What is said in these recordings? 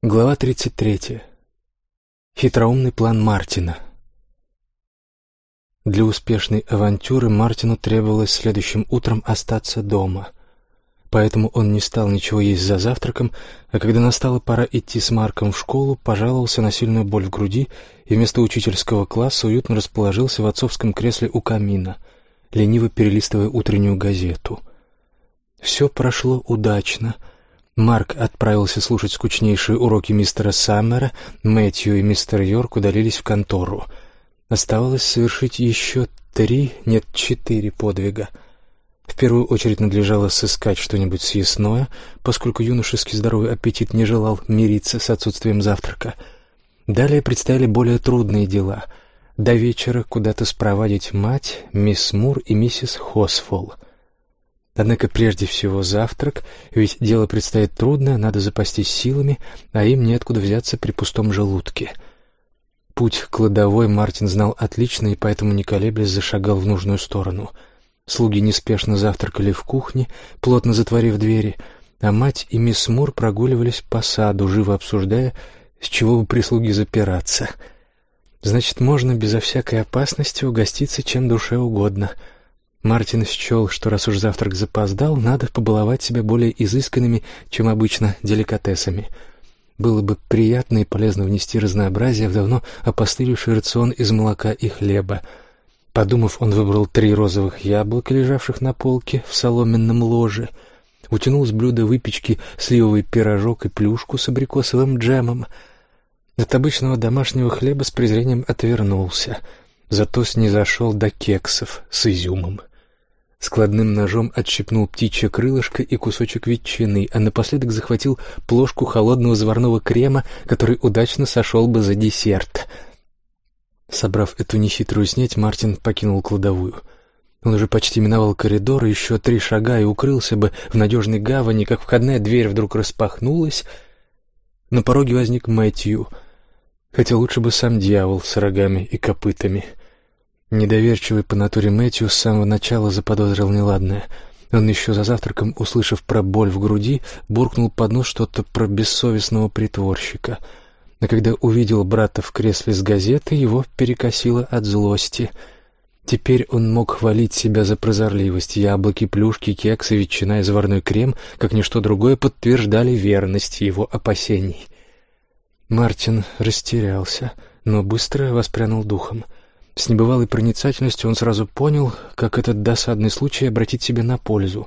Глава 33. Хитроумный план Мартина. Для успешной авантюры Мартину требовалось следующим утром остаться дома. Поэтому он не стал ничего есть за завтраком, а когда настала пора идти с Марком в школу, пожаловался на сильную боль в груди и вместо учительского класса уютно расположился в отцовском кресле у камина, лениво перелистывая утреннюю газету. Все прошло удачно — Марк отправился слушать скучнейшие уроки мистера Саммера, Мэтью и мистер Йорк удалились в контору. Оставалось совершить еще три, нет, четыре подвига. В первую очередь надлежало сыскать что-нибудь съестное, поскольку юношеский здоровый аппетит не желал мириться с отсутствием завтрака. Далее предстояли более трудные дела. До вечера куда-то спровадить мать, мисс Мур и миссис Хосфолл. Однако прежде всего завтрак, ведь дело предстоит трудное, надо запастись силами, а им неоткуда взяться при пустом желудке. Путь к кладовой Мартин знал отлично и поэтому, не колеблясь, зашагал в нужную сторону. Слуги неспешно завтракали в кухне, плотно затворив двери, а мать и мисс Мур прогуливались по саду, живо обсуждая, с чего бы прислуги запираться. Значит, можно безо всякой опасности угоститься чем душе угодно — Мартин счел, что раз уж завтрак запоздал, надо побаловать себя более изысканными, чем обычно, деликатесами. Было бы приятно и полезно внести разнообразие в давно опостылевший рацион из молока и хлеба. Подумав, он выбрал три розовых яблока, лежавших на полке в соломенном ложе, утянул с блюда выпечки сливовый пирожок и плюшку с абрикосовым джемом. От обычного домашнего хлеба с презрением отвернулся, зато снизошел до кексов с изюмом. Складным ножом отщипнул птичье крылышко и кусочек ветчины, а напоследок захватил плошку холодного заварного крема, который удачно сошел бы за десерт. Собрав эту нехитрую снеть, Мартин покинул кладовую. Он уже почти миновал коридор, еще три шага и укрылся бы в надежной гавани, как входная дверь вдруг распахнулась. На пороге возник Мэтью, хотя лучше бы сам дьявол с рогами и копытами — Недоверчивый по натуре Мэтью с самого начала заподозрил неладное. Он еще за завтраком, услышав про боль в груди, буркнул под нос что-то про бессовестного притворщика. А когда увидел брата в кресле с газетой, его перекосило от злости. Теперь он мог хвалить себя за прозорливость. Яблоки, плюшки, кексы, ветчина и заварной крем, как ничто другое, подтверждали верность его опасений. Мартин растерялся, но быстро воспрянул духом — с небывалой проницательностью он сразу понял, как этот досадный случай обратить себе на пользу.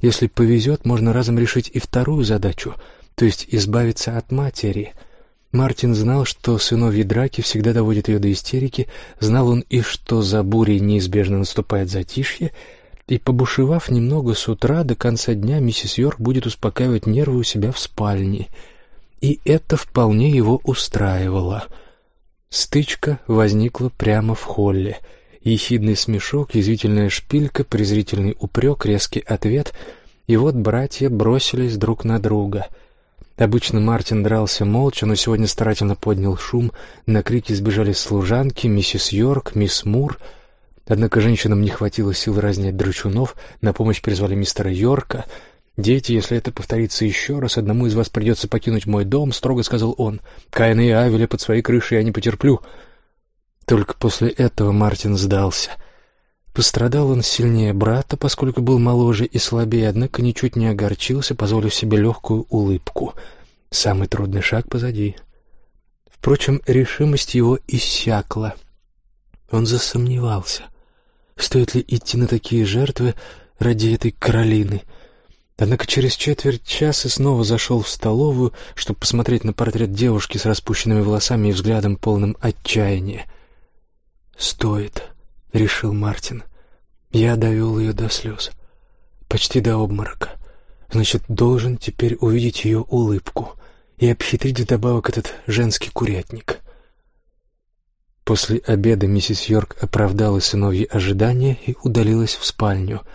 Если повезет, можно разом решить и вторую задачу, то есть избавиться от матери. Мартин знал, что сыновьи драки всегда доводят ее до истерики, знал он и что за бурей неизбежно наступает затишье, и, побушевав немного с утра, до конца дня миссис Йорк будет успокаивать нервы у себя в спальне. И это вполне его устраивало — Стычка возникла прямо в холле. Ехидный смешок, язвительная шпилька, презрительный упрек, резкий ответ, и вот братья бросились друг на друга. Обычно Мартин дрался молча, но сегодня старательно поднял шум, на крики сбежали служанки, миссис Йорк, мисс Мур. Однако женщинам не хватило сил разнять драчунов, на помощь призвали мистера Йорка — «Дети, если это повторится еще раз, одному из вас придется покинуть мой дом», — строго сказал он. «Каина и Авеля под своей крышей я не потерплю». Только после этого Мартин сдался. Пострадал он сильнее брата, поскольку был моложе и слабее, однако ничуть не огорчился, позволив себе легкую улыбку. Самый трудный шаг позади. Впрочем, решимость его иссякла. Он засомневался. Стоит ли идти на такие жертвы ради этой Каролины — Однако через четверть часа снова зашел в столовую, чтобы посмотреть на портрет девушки с распущенными волосами и взглядом полным отчаяния. «Стоит», — решил Мартин. «Я довел ее до слез, почти до обморока. Значит, должен теперь увидеть ее улыбку и обхитрить вдобавок этот женский курятник». После обеда миссис Йорк оправдала сыновьи ожидания и удалилась в спальню —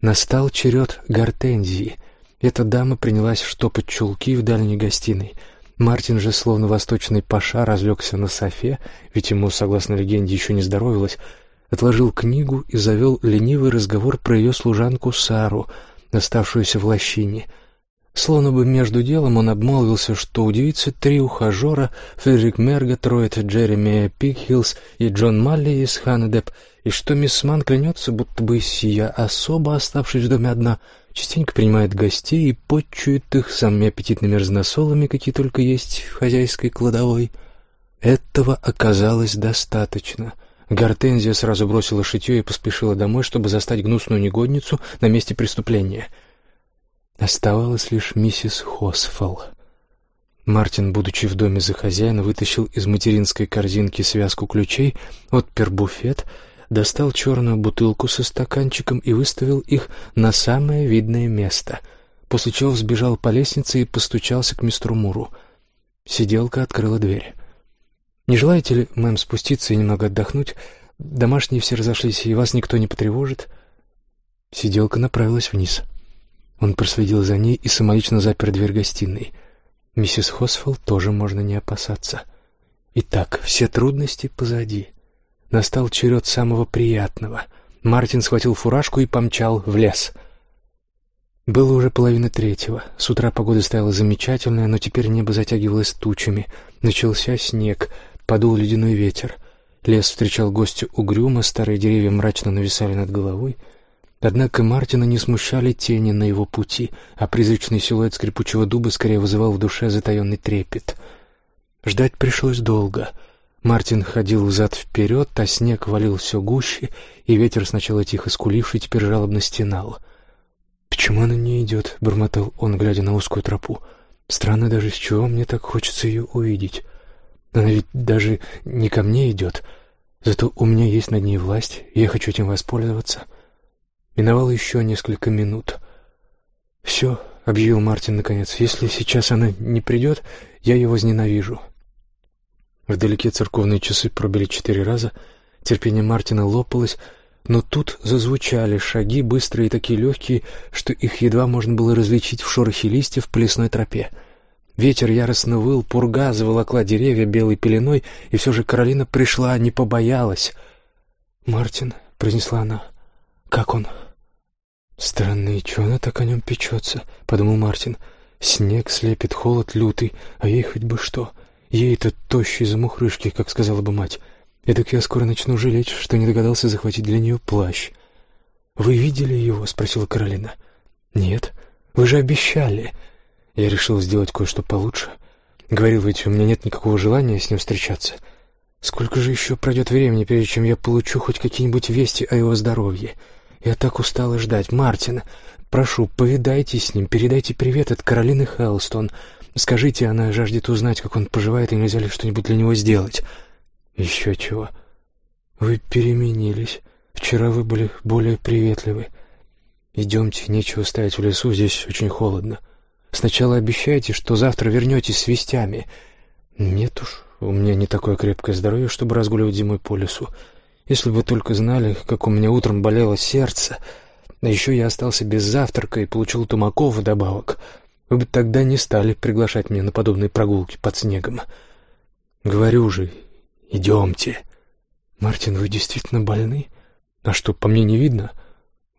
Настал черед гортензии. Эта дама принялась штопать чулки в дальней гостиной. Мартин же, словно восточный паша, разлегся на софе, ведь ему, согласно легенде, еще не здоровилось, отложил книгу и завел ленивый разговор про ее служанку Сару, оставшуюся в лощине. Словно бы между делом он обмолвился, что удивится три ухажера Фредерик Мерготроид, Джереми Пикхиллс и Джон Малли из Ханедеп, и что мисс Ман клянется, будто бы сия особо, оставшись в доме одна, частенько принимает гостей и почует их самыми аппетитными разносолами, какие только есть в хозяйской кладовой. Этого оказалось достаточно. Гортензия сразу бросила шитье и поспешила домой, чтобы застать гнусную негодницу на месте преступления. Оставалась лишь миссис Хосфелл. Мартин, будучи в доме за хозяина, вытащил из материнской корзинки связку ключей, отпер буфет, достал черную бутылку со стаканчиком и выставил их на самое видное место, после чего взбежал по лестнице и постучался к мистеру Муру. Сиделка открыла дверь. «Не желаете ли, мэм, спуститься и немного отдохнуть? Домашние все разошлись, и вас никто не потревожит». Сиделка направилась вниз. Он проследил за ней и самолично запер дверь гостиной. Миссис Хосфелл тоже можно не опасаться. Итак, все трудности позади. Настал черед самого приятного. Мартин схватил фуражку и помчал в лес. Было уже половина третьего. С утра погода стояла замечательная, но теперь небо затягивалось тучами. Начался снег — Подул ледяной ветер. Лес встречал гостя угрюмо, старые деревья мрачно нависали над головой. Однако Мартина не смущали тени на его пути, а призрачный силуэт скрипучего дуба скорее вызывал в душе затаенный трепет. Ждать пришлось долго. Мартин ходил взад-вперед, а снег валил все гуще, и ветер, сначала тихо скуливший, теперь жалобно стенал. «Почему она не идет?» — бормотал он, глядя на узкую тропу. «Странно даже, с чего мне так хочется ее увидеть». Она ведь даже не ко мне идет. Зато у меня есть над ней власть, и я хочу этим воспользоваться. Миновало еще несколько минут. «Все», — объявил Мартин наконец, — «если сейчас она не придет, я ее возненавижу». Вдалеке церковные часы пробили четыре раза, терпение Мартина лопалось, но тут зазвучали шаги, быстрые и такие легкие, что их едва можно было различить в шорохе листьев по лесной тропе. Ветер яростно выл, пурга заволокла деревья белой пеленой, и все же Каролина пришла, не побоялась. «Мартин», — произнесла она, — «как он?» «Странно, и чего она так о нем печется?» — подумал Мартин. «Снег слепит, холод лютый, а ей хоть бы что. Ей-то тощей замухрышки, как сказала бы мать. Эдак я скоро начну жалеть, что не догадался захватить для нее плащ». «Вы видели его?» — спросила Каролина. «Нет. Вы же обещали». Я решил сделать кое-что получше. Говорил ведь, у меня нет никакого желания с ним встречаться. Сколько же еще пройдет времени, прежде чем я получу хоть какие-нибудь вести о его здоровье? Я так устала ждать. Мартин, прошу, повидайтесь с ним, передайте привет от Каролины Хелстон. Скажите, она жаждет узнать, как он поживает, и нельзя ли что-нибудь для него сделать. Еще чего. Вы переменились. Вчера вы были более приветливы. Идемте, нечего стоять в лесу, здесь очень холодно. Сначала обещайте, что завтра вернетесь с вестями. Нет уж, у меня не такое крепкое здоровье, чтобы разгуливать зимой по лесу. Если бы только знали, как у меня утром болело сердце, а еще я остался без завтрака и получил тумаков вдобавок, вы бы тогда не стали приглашать меня на подобные прогулки под снегом. Говорю же, идемте. Мартин, вы действительно больны? А что, по мне не видно?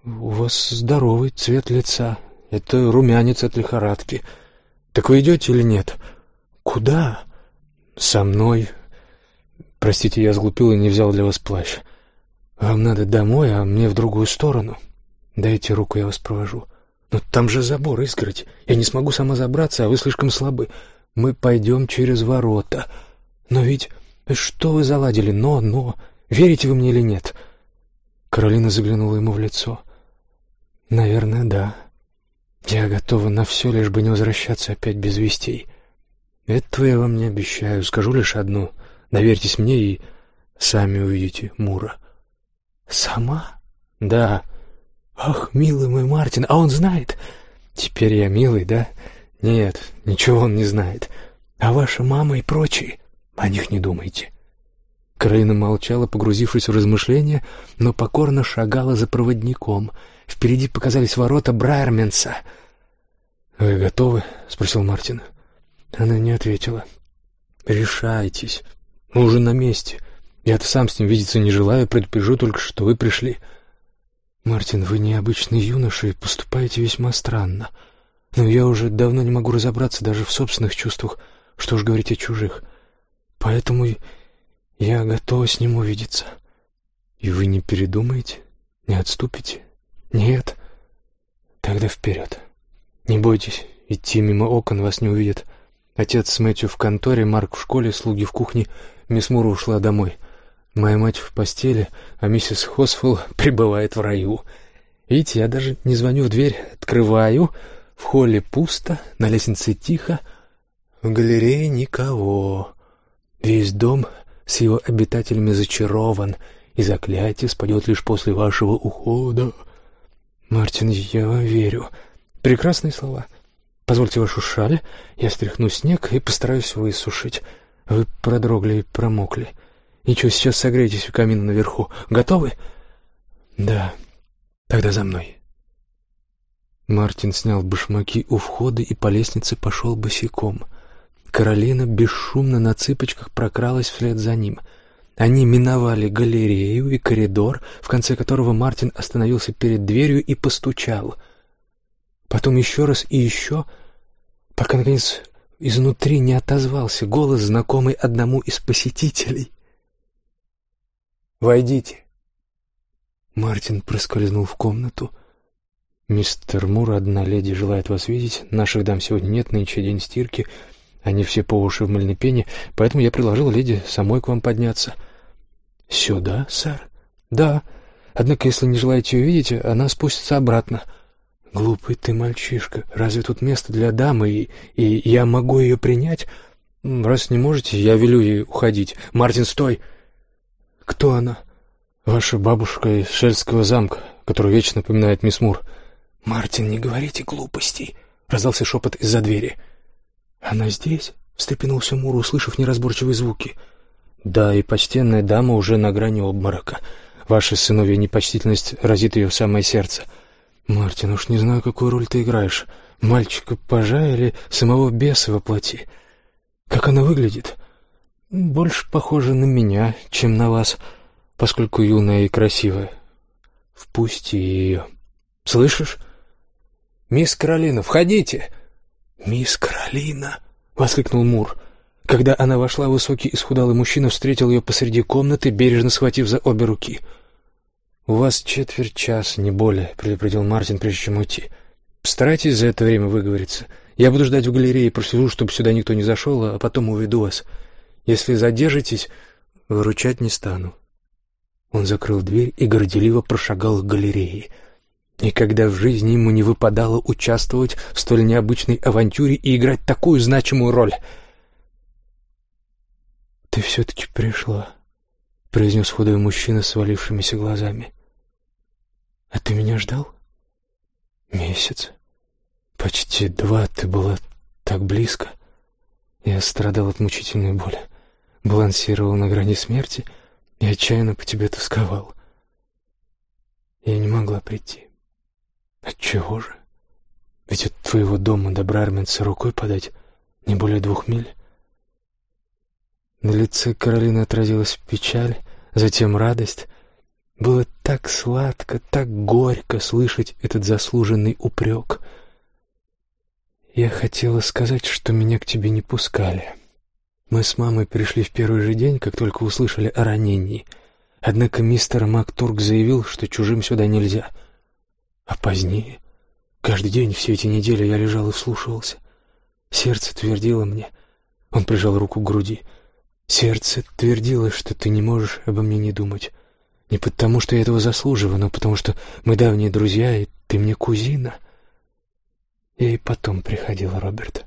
У вас здоровый цвет лица, это румянец от лихорадки. Так вы идете или нет? Куда? Со мной. Простите, я сглупил и не взял для вас плащ. Вам надо домой, а мне в другую сторону. Дайте руку, я вас провожу. Но там же забор, изгородь. Я не смогу сама забраться, а вы слишком слабы. Мы пойдем через ворота. Но ведь... Что вы заладили? Но, но... Верите вы мне или нет?» Каролина заглянула ему в лицо. «Наверное, да». Я готова на все, лишь бы не возвращаться опять без вестей. Этого я вам не обещаю, скажу лишь одно. Доверьтесь мне и сами увидите Мура. Сама? Да. Ах, милый мой Мартин, а он знает? Теперь я милый, да? Нет, ничего он не знает. А ваша мама и прочие? О них не думайте. Крейна молчала, погрузившись в размышления, но покорно шагала за проводником. Впереди показались ворота Брайерменса — «Вы готовы?» — спросил Мартин. Она не ответила. «Решайтесь. Мы уже на месте. Я-то сам с ним видеться не желаю, предупрежу только, что вы пришли». «Мартин, вы необычный юноша и поступаете весьма странно. Но я уже давно не могу разобраться даже в собственных чувствах, что уж говорить о чужих. Поэтому я готова с ним увидеться. И вы не передумаете? Не отступите? Нет? Тогда вперед. Не бойтесь, идти мимо окон вас не увидят. Отец с Мэтью в конторе, Марк в школе, слуги в кухне, мисс Мура ушла домой. Моя мать в постели, а миссис Хосфелл пребывает в раю. Видите, я даже не звоню в дверь, открываю. В холле пусто, на лестнице тихо, в галерее никого. Весь дом с его обитателями зачарован, и заклятие спадет лишь после вашего ухода. Мартин, я вам верю. Прекрасные слова. Позвольте вашу шаль, я стряхну снег и постараюсь высушить. Вы продрогли и промокли. Ничего, сейчас согреетесь у камина наверху. Готовы? Да. Тогда за мной. Мартин снял башмаки у входа и по лестнице пошел босиком. Каролина бесшумно на цыпочках прокралась вслед за ним. Они миновали галерею и коридор, в конце которого Мартин остановился перед дверью и постучал. Потом еще раз и еще, пока, наконец, изнутри не отозвался голос, знакомый одному из посетителей. «Войдите». Мартин проскользнул в комнату. «Мистер Мур, одна леди желает вас видеть. Наших дам сегодня нет, нынче день стирки. Они все по уши в мыльной пене, поэтому я предложил леди самой к вам подняться». «Сюда, сэр?» «Да. Однако, если не желаете увидеть, она спустится обратно». «Глупый ты мальчишка. Разве тут место для дамы, и, и я могу ее принять?» «Раз не можете, я велю ей уходить. Мартин, стой!» «Кто она?» «Ваша бабушка из Шельского замка, которую вечно напоминает мисс Мур». «Мартин, не говорите глупостей!» — раздался шепот из-за двери. «Она здесь?» — встрепенулся Мур, услышав неразборчивые звуки. «Да, и почтенная дама уже на грани обморока. Ваша сыновья непочтительность разит ее в самое сердце». «Мартин, уж не знаю, какую роль ты играешь. Мальчика пажа или самого беса воплоти? Как она выглядит?» больше похожа на меня, чем на вас, поскольку юная и красивая. Впусти ее. Слышишь? Мисс Каролина, входите. Мисс Каролина, воскликнул Мур. Когда она вошла, высокий исхудалый мужчина встретил ее посреди комнаты, бережно схватив за обе руки. «У вас четверть часа, не более», — предупредил Мартин, прежде чем уйти. «Постарайтесь за это время выговориться. Я буду ждать в галерее прослежу, чтобы сюда никто не зашел, а потом уведу вас. Если задержитесь, выручать не стану». Он закрыл дверь и горделиво прошагал к галерее. Никогда в жизни ему не выпадало участвовать в столь необычной авантюре и играть такую значимую роль. «Ты все-таки пришла», — произнес худой мужчина с свалившимися глазами. «А ты меня ждал?» «Месяц. Почти два ты была так близко. Я страдал от мучительной боли балансировал на грани смерти и отчаянно по тебе тосковал. Я не могла прийти. Отчего же? Ведь от твоего дома до Брарменца рукой подать не более двух миль. На лице Каролины отразилась печаль, затем радость. Было так сладко, так горько слышать этот заслуженный упрек. Я хотела сказать, что меня к тебе не пускали. Мы с мамой пришли в первый же день, как только услышали о ранении. Однако мистер МакТурк заявил, что чужим сюда нельзя. А позднее, каждый день все эти недели я лежал и вслушивался. Сердце твердило мне. Он прижал руку к груди. Сердце твердило, что ты не можешь обо мне не думать. Не потому, что я этого заслуживаю, но потому, что мы давние друзья, и ты мне кузина. И потом приходил Роберт.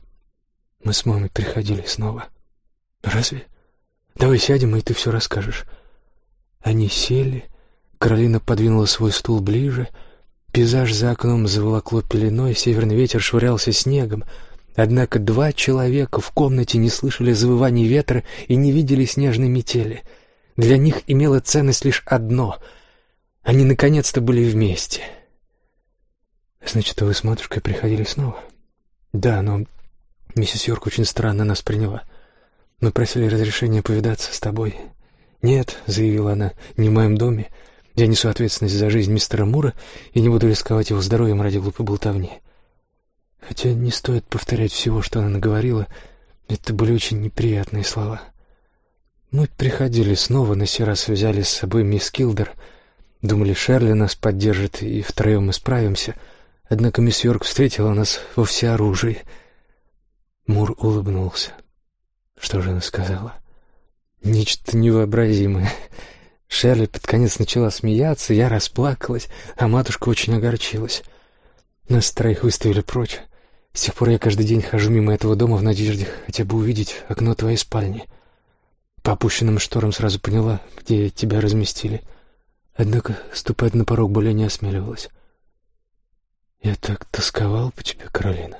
Мы с мамой приходили снова. «Разве? Давай сядем, и ты все расскажешь». Они сели, Каролина подвинула свой стул ближе, пейзаж за окном заволокло пеленой, северный ветер швырялся снегом, однако два человека в комнате не слышали завываний ветра и не видели снежной метели. Для них имело ценность лишь одно — они наконец-то были вместе. «Значит, вы с матушкой приходили снова?» «Да, но миссис Йорк очень странно нас приняла». Мы просили разрешения повидаться с тобой. Нет, заявила она, не в моем доме. Я несу ответственность за жизнь мистера Мура и не буду рисковать его здоровьем ради глупой болтовни. Хотя не стоит повторять всего, что она наговорила, это были очень неприятные слова. Мы приходили снова, на сей раз взяли с собой мисс Килдер. Думали, Шерли нас поддержит, и втроем мы справимся. Однако мисс Йорк встретила нас во всеоружии. Мур улыбнулся. Что же она сказала? Нечто невообразимое. Шерли под конец начала смеяться, я расплакалась, а матушка очень огорчилась. Нас троих выставили прочь. С тех пор я каждый день хожу мимо этого дома в надежде хотя бы увидеть окно твоей спальни. По опущенным шторам сразу поняла, где тебя разместили. Однако ступать на порог более не осмеливалась. Я так тосковал по тебе, Каролина.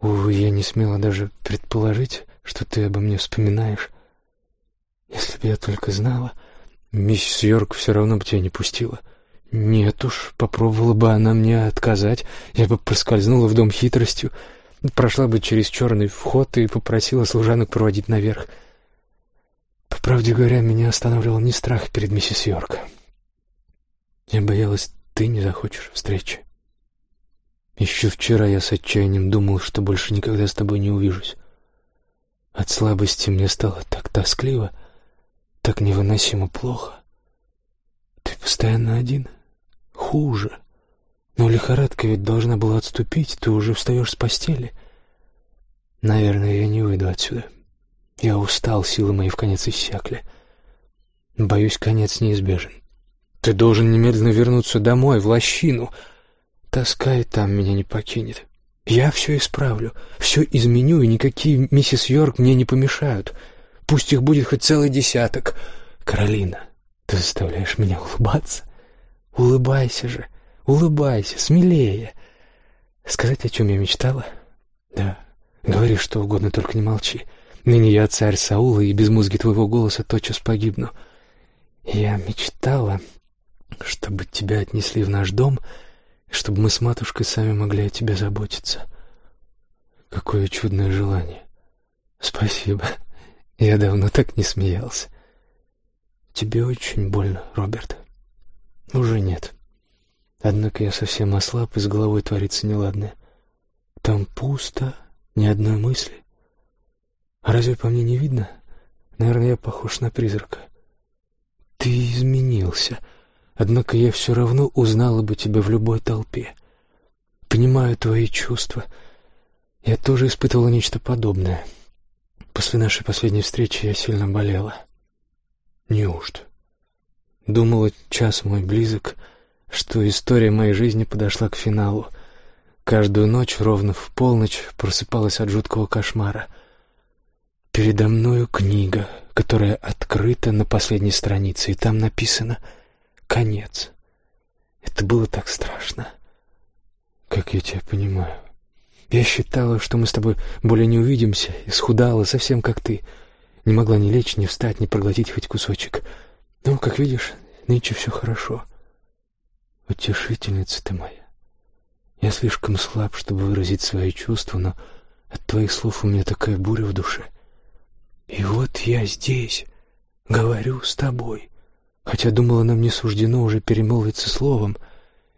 Увы, я не смела даже предположить, что ты обо мне вспоминаешь. Если бы я только знала, миссис Йорк все равно бы тебя не пустила. Нет уж, попробовала бы она мне отказать, я бы проскользнула в дом хитростью, прошла бы через черный вход и попросила служанок проводить наверх. По правде говоря, меня останавливал не страх перед миссис Йорк. Я боялась, ты не захочешь встречи. Еще вчера я с отчаянием думал, что больше никогда с тобой не увижусь. От слабости мне стало так тоскливо, так невыносимо плохо. Ты постоянно один. Хуже. Но лихорадка ведь должна была отступить, ты уже встаешь с постели. Наверное, я не выйду отсюда. Я устал, силы мои в конец иссякли. Боюсь, конец неизбежен. Ты должен немедленно вернуться домой, в лощину. Тоска и там меня не покинет. Я все исправлю, все изменю, и никакие миссис Йорк мне не помешают. Пусть их будет хоть целый десяток. Каролина, ты заставляешь меня улыбаться. Улыбайся же, улыбайся, смелее. Сказать, о чем я мечтала? Да, говори что угодно, только не молчи. Ныне я царь Саула, и без музыки твоего голоса тотчас погибну. Я мечтала, чтобы тебя отнесли в наш дом, чтобы мы с матушкой сами могли о тебе заботиться. Какое чудное желание. Спасибо. Я давно так не смеялся. Тебе очень больно, Роберт. Уже нет. Однако я совсем ослаб, и с головой творится неладное. Там пусто, ни одной мысли. А разве по мне не видно? Наверное, я похож на призрака. Ты изменился, однако я все равно узнала бы тебя в любой толпе. Понимаю твои чувства. Я тоже испытывала нечто подобное. После нашей последней встречи я сильно болела. Неужто? Думала, час мой близок, что история моей жизни подошла к финалу. Каждую ночь ровно в полночь просыпалась от жуткого кошмара. Передо мною книга, которая открыта на последней странице, и там написано «Конец». Это было так страшно. Как я тебя понимаю. Я считала, что мы с тобой более не увидимся, исхудала, совсем как ты. Не могла ни лечь, ни встать, ни проглотить хоть кусочек. Ну, как видишь, нынче все хорошо. Утешительница ты моя. Я слишком слаб, чтобы выразить свои чувства, но от твоих слов у меня такая буря в душе. И вот я здесь, говорю с тобой. Хотя думала, нам не суждено уже перемолвиться словом.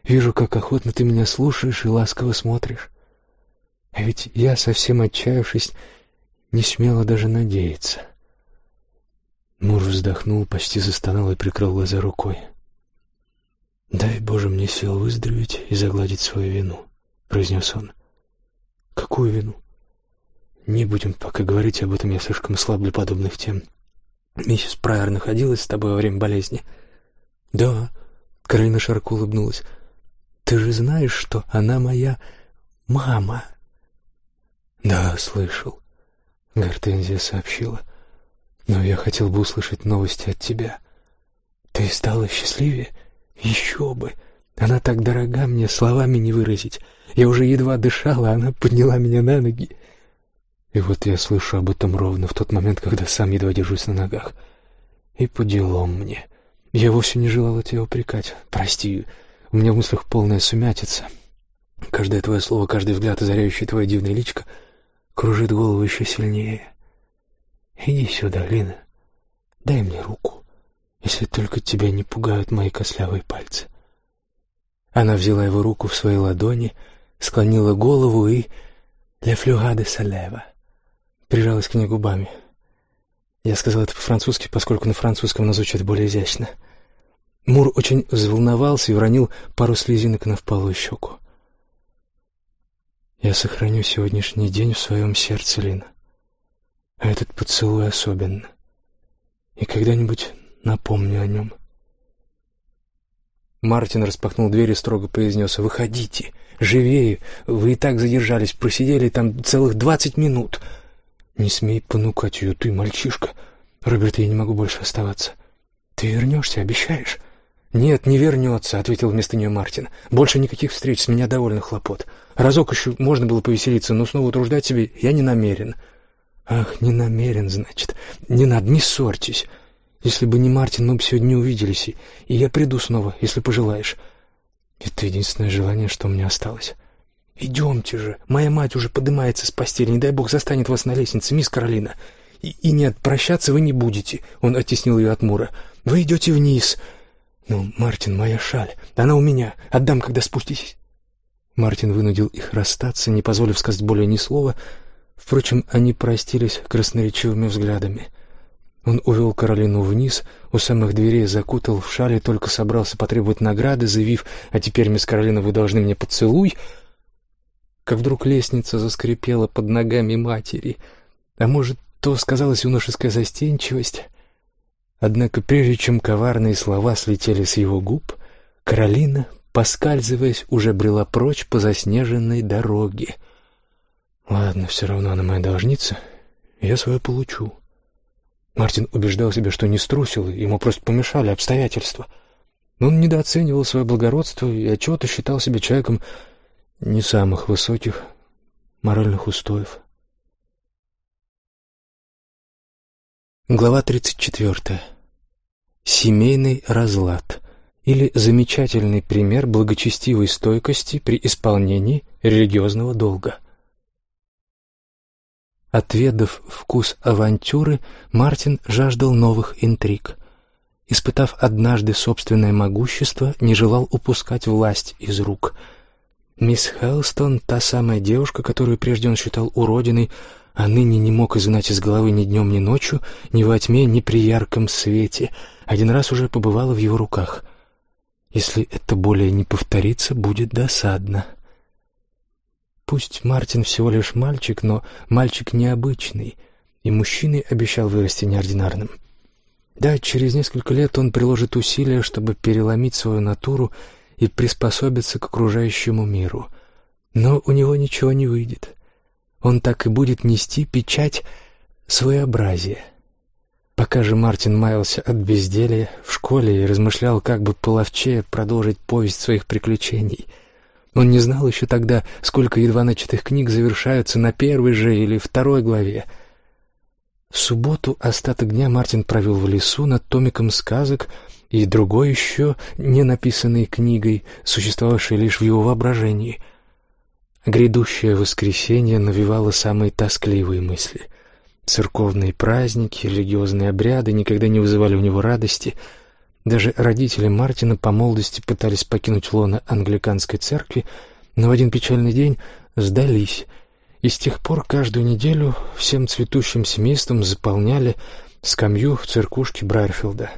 Вижу, как охотно ты меня слушаешь и ласково смотришь. А ведь я, совсем отчаявшись, не смела даже надеяться. Мур вздохнул, почти застонал и прикрыл глаза рукой. «Дай, Боже, мне сил выздороветь и загладить свою вину», — произнес он. «Какую вину?» «Не будем пока говорить об этом, я слишком слаб для подобных тем. Миссис Прайер находилась с тобой во время болезни?» «Да», — Каролина широко улыбнулась. «Ты же знаешь, что она моя мама?» «Да, слышал», — Гортензия сообщила. Но я хотел бы услышать новости от тебя. Ты стала счастливее? Еще бы! Она так дорога мне, словами не выразить. Я уже едва дышала, она подняла меня на ноги. И вот я слышу об этом ровно в тот момент, когда сам едва держусь на ногах. И по делам мне. Я вовсе не желала тебя упрекать. Прости, у меня в мыслях полная сумятица. Каждое твое слово, каждый взгляд, озаряющий твое дивное личко, кружит голову еще сильнее. Иди сюда, Лина. Дай мне руку, если только тебя не пугают мои кослявые пальцы. Она взяла его руку в свои ладони, склонила голову и «Ле флюга салева» прижалась к ней губами. Я сказал это по-французски, поскольку на французском оно звучит более изящно. Мур очень взволновался и уронил пару слезинок на впалую щеку. «Я сохраню сегодняшний день в своем сердце, Лина. А этот поцелуй особенно. И когда-нибудь напомню о нем». Мартин распахнул дверь и строго произнес «Выходите, живее, вы и так задержались, просидели там целых двадцать минут». «Не смей понукать ее, ты мальчишка. Роберт, я не могу больше оставаться. Ты вернешься, обещаешь?» «Нет, не вернется», — ответил вместо нее Мартин. «Больше никаких встреч, с меня довольно хлопот. Разок еще можно было повеселиться, но снова утруждать себе я не намерен». «Ах, не намерен, значит. Не надо, не ссорьтесь. Если бы не Мартин, мы бы сегодня не увиделись, и, я приду снова, если пожелаешь. Это единственное желание, что у меня осталось. Идемте же, моя мать уже поднимается с постели, не дай бог застанет вас на лестнице, мисс Каролина. И, и нет, прощаться вы не будете, он оттеснил ее от Мура. Вы идете вниз. Ну, Мартин, моя шаль, она у меня, отдам, когда спуститесь. Мартин вынудил их расстаться, не позволив сказать более ни слова. Впрочем, они простились красноречивыми взглядами — он увел Каролину вниз, у самых дверей закутал в шале, только собрался потребовать награды, заявив «А теперь, мисс Каролина, вы должны мне поцелуй», как вдруг лестница заскрипела под ногами матери. А может, то сказалась юношеская застенчивость? Однако прежде чем коварные слова слетели с его губ, Каролина, поскальзываясь, уже брела прочь по заснеженной дороге. «Ладно, все равно она моя должница, я свое получу». Мартин убеждал себя, что не струсил, ему просто помешали обстоятельства. Но он недооценивал свое благородство и отчего-то считал себя человеком не самых высоких моральных устоев. Глава 34. Семейный разлад или замечательный пример благочестивой стойкости при исполнении религиозного долга. Отведав вкус авантюры, Мартин жаждал новых интриг. Испытав однажды собственное могущество, не желал упускать власть из рук. Мисс Хелстон, та самая девушка, которую прежде он считал уродиной, а ныне не мог изгнать из головы ни днем, ни ночью, ни во тьме, ни при ярком свете, один раз уже побывала в его руках. Если это более не повторится, будет досадно. Пусть Мартин всего лишь мальчик, но мальчик необычный, и мужчиной обещал вырасти неординарным. Да, через несколько лет он приложит усилия, чтобы переломить свою натуру и приспособиться к окружающему миру. Но у него ничего не выйдет. Он так и будет нести печать своеобразия. Пока же Мартин маялся от безделья в школе и размышлял, как бы половчее продолжить повесть своих приключений — он не знал еще тогда, сколько едва начатых книг завершаются на первой же или второй главе. В субботу остаток дня Мартин провел в лесу над томиком сказок и другой еще не написанной книгой, существовавшей лишь в его воображении. Грядущее воскресенье навевало самые тоскливые мысли. Церковные праздники, религиозные обряды никогда не вызывали у него радости — даже родители Мартина по молодости пытались покинуть лоно англиканской церкви, но в один печальный день сдались, и с тех пор каждую неделю всем цветущим семейством заполняли скамью в церквушке Брайерфилда.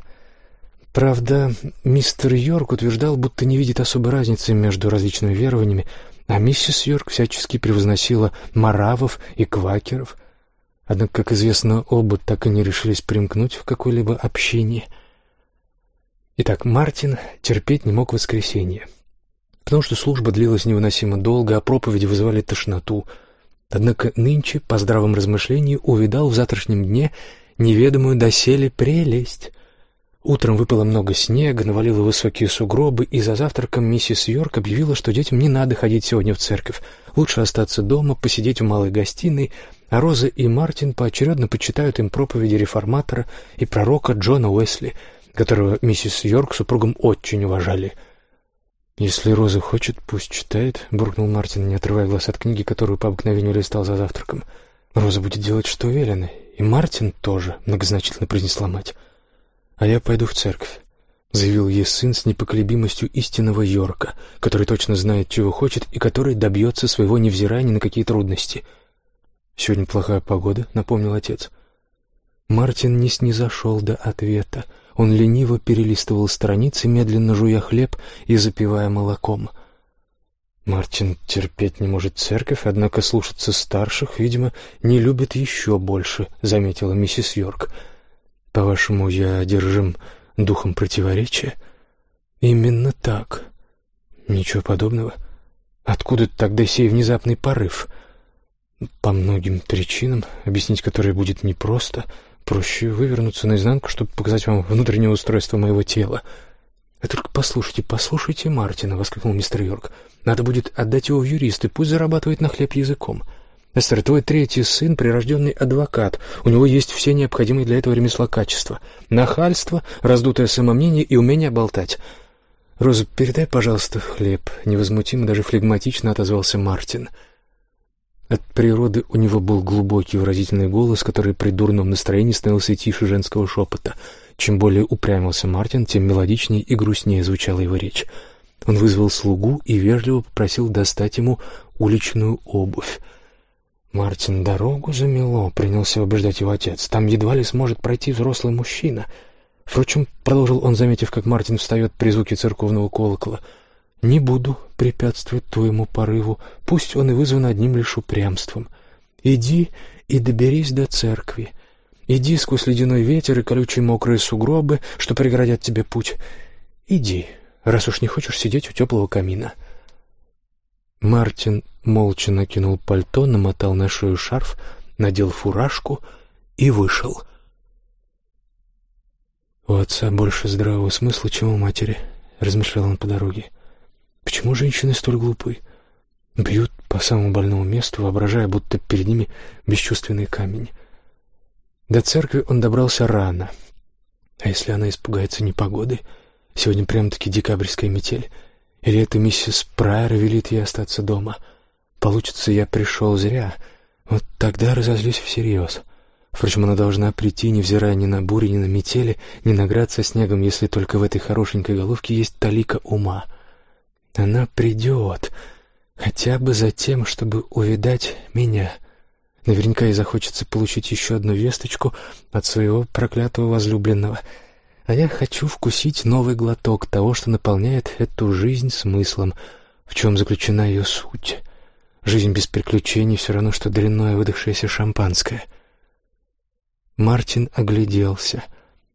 Правда, мистер Йорк утверждал, будто не видит особой разницы между различными верованиями, а миссис Йорк всячески превозносила маравов и квакеров. Однако, как известно, оба так и не решились примкнуть в какое-либо общение — Итак, Мартин терпеть не мог воскресенье, потому что служба длилась невыносимо долго, а проповеди вызывали тошноту. Однако нынче, по здравом размышлении, увидал в завтрашнем дне неведомую доселе прелесть. Утром выпало много снега, навалило высокие сугробы, и за завтраком миссис Йорк объявила, что детям не надо ходить сегодня в церковь. Лучше остаться дома, посидеть в малой гостиной, а Роза и Мартин поочередно почитают им проповеди реформатора и пророка Джона Уэсли — которого миссис Йорк супругом очень уважали. «Если Роза хочет, пусть читает», — буркнул Мартин, не отрывая глаз от книги, которую по обыкновению листал за завтраком. «Роза будет делать, что велено, и Мартин тоже», — многозначительно произнесла мать. «А я пойду в церковь. заявил ей сын с непоколебимостью истинного Йорка, который точно знает, чего хочет и который добьется своего, невзирая ни на какие трудности. «Сегодня плохая погода», — напомнил отец. Мартин не снизошел до ответа. Он лениво перелистывал страницы, медленно жуя хлеб и запивая молоком. Мартин терпеть не может церковь, однако слушаться старших, видимо, не любит еще больше, заметила миссис Йорк. По-вашему, я одержим духом противоречия? Именно так. Ничего подобного. Откуда тогда сей внезапный порыв? По многим причинам, объяснить которые будет непросто — Проще вывернуться наизнанку, чтобы показать вам внутреннее устройство моего тела. «Вы только послушайте, послушайте Мартина!» — воскликнул мистер Йорк. «Надо будет отдать его в юристы, пусть зарабатывает на хлеб языком. Эстер, твой третий сын — прирожденный адвокат. У него есть все необходимые для этого ремесла качества. Нахальство, раздутое самомнение и умение болтать. Роза, передай, пожалуйста, хлеб». Невозмутимо, даже флегматично отозвался Мартин. От природы у него был глубокий выразительный голос, который при дурном настроении становился тише женского шепота. Чем более упрямился Мартин, тем мелодичнее и грустнее звучала его речь. Он вызвал слугу и вежливо попросил достать ему уличную обувь. «Мартин, дорогу замело», — принялся убеждать его отец. «Там едва ли сможет пройти взрослый мужчина». Впрочем, продолжил он, заметив, как Мартин встает при звуке церковного колокола — не буду препятствовать твоему порыву, пусть он и вызван одним лишь упрямством. Иди и доберись до церкви. Иди сквозь ледяной ветер и колючие мокрые сугробы, что преградят тебе путь. Иди, раз уж не хочешь сидеть у теплого камина. Мартин молча накинул пальто, намотал на шею шарф, надел фуражку и вышел. «У отца больше здравого смысла, чем у матери», — размышлял он по дороге. Почему женщины столь глупы? Бьют по самому больному месту, воображая, будто перед ними бесчувственный камень. До церкви он добрался рано. А если она испугается непогоды? Сегодня прям-таки декабрьская метель. Или это миссис Прайер велит ей остаться дома? Получится, я пришел зря. Вот тогда разозлюсь всерьез. Впрочем, она должна прийти, невзирая ни на бури, ни на метели, ни награться снегом, если только в этой хорошенькой головке есть талика ума. Она придет, хотя бы за тем, чтобы увидать меня. Наверняка ей захочется получить еще одну весточку от своего проклятого возлюбленного. А я хочу вкусить новый глоток того, что наполняет эту жизнь смыслом, в чем заключена ее суть. Жизнь без приключений все равно, что дрянное выдохшееся шампанское. Мартин огляделся.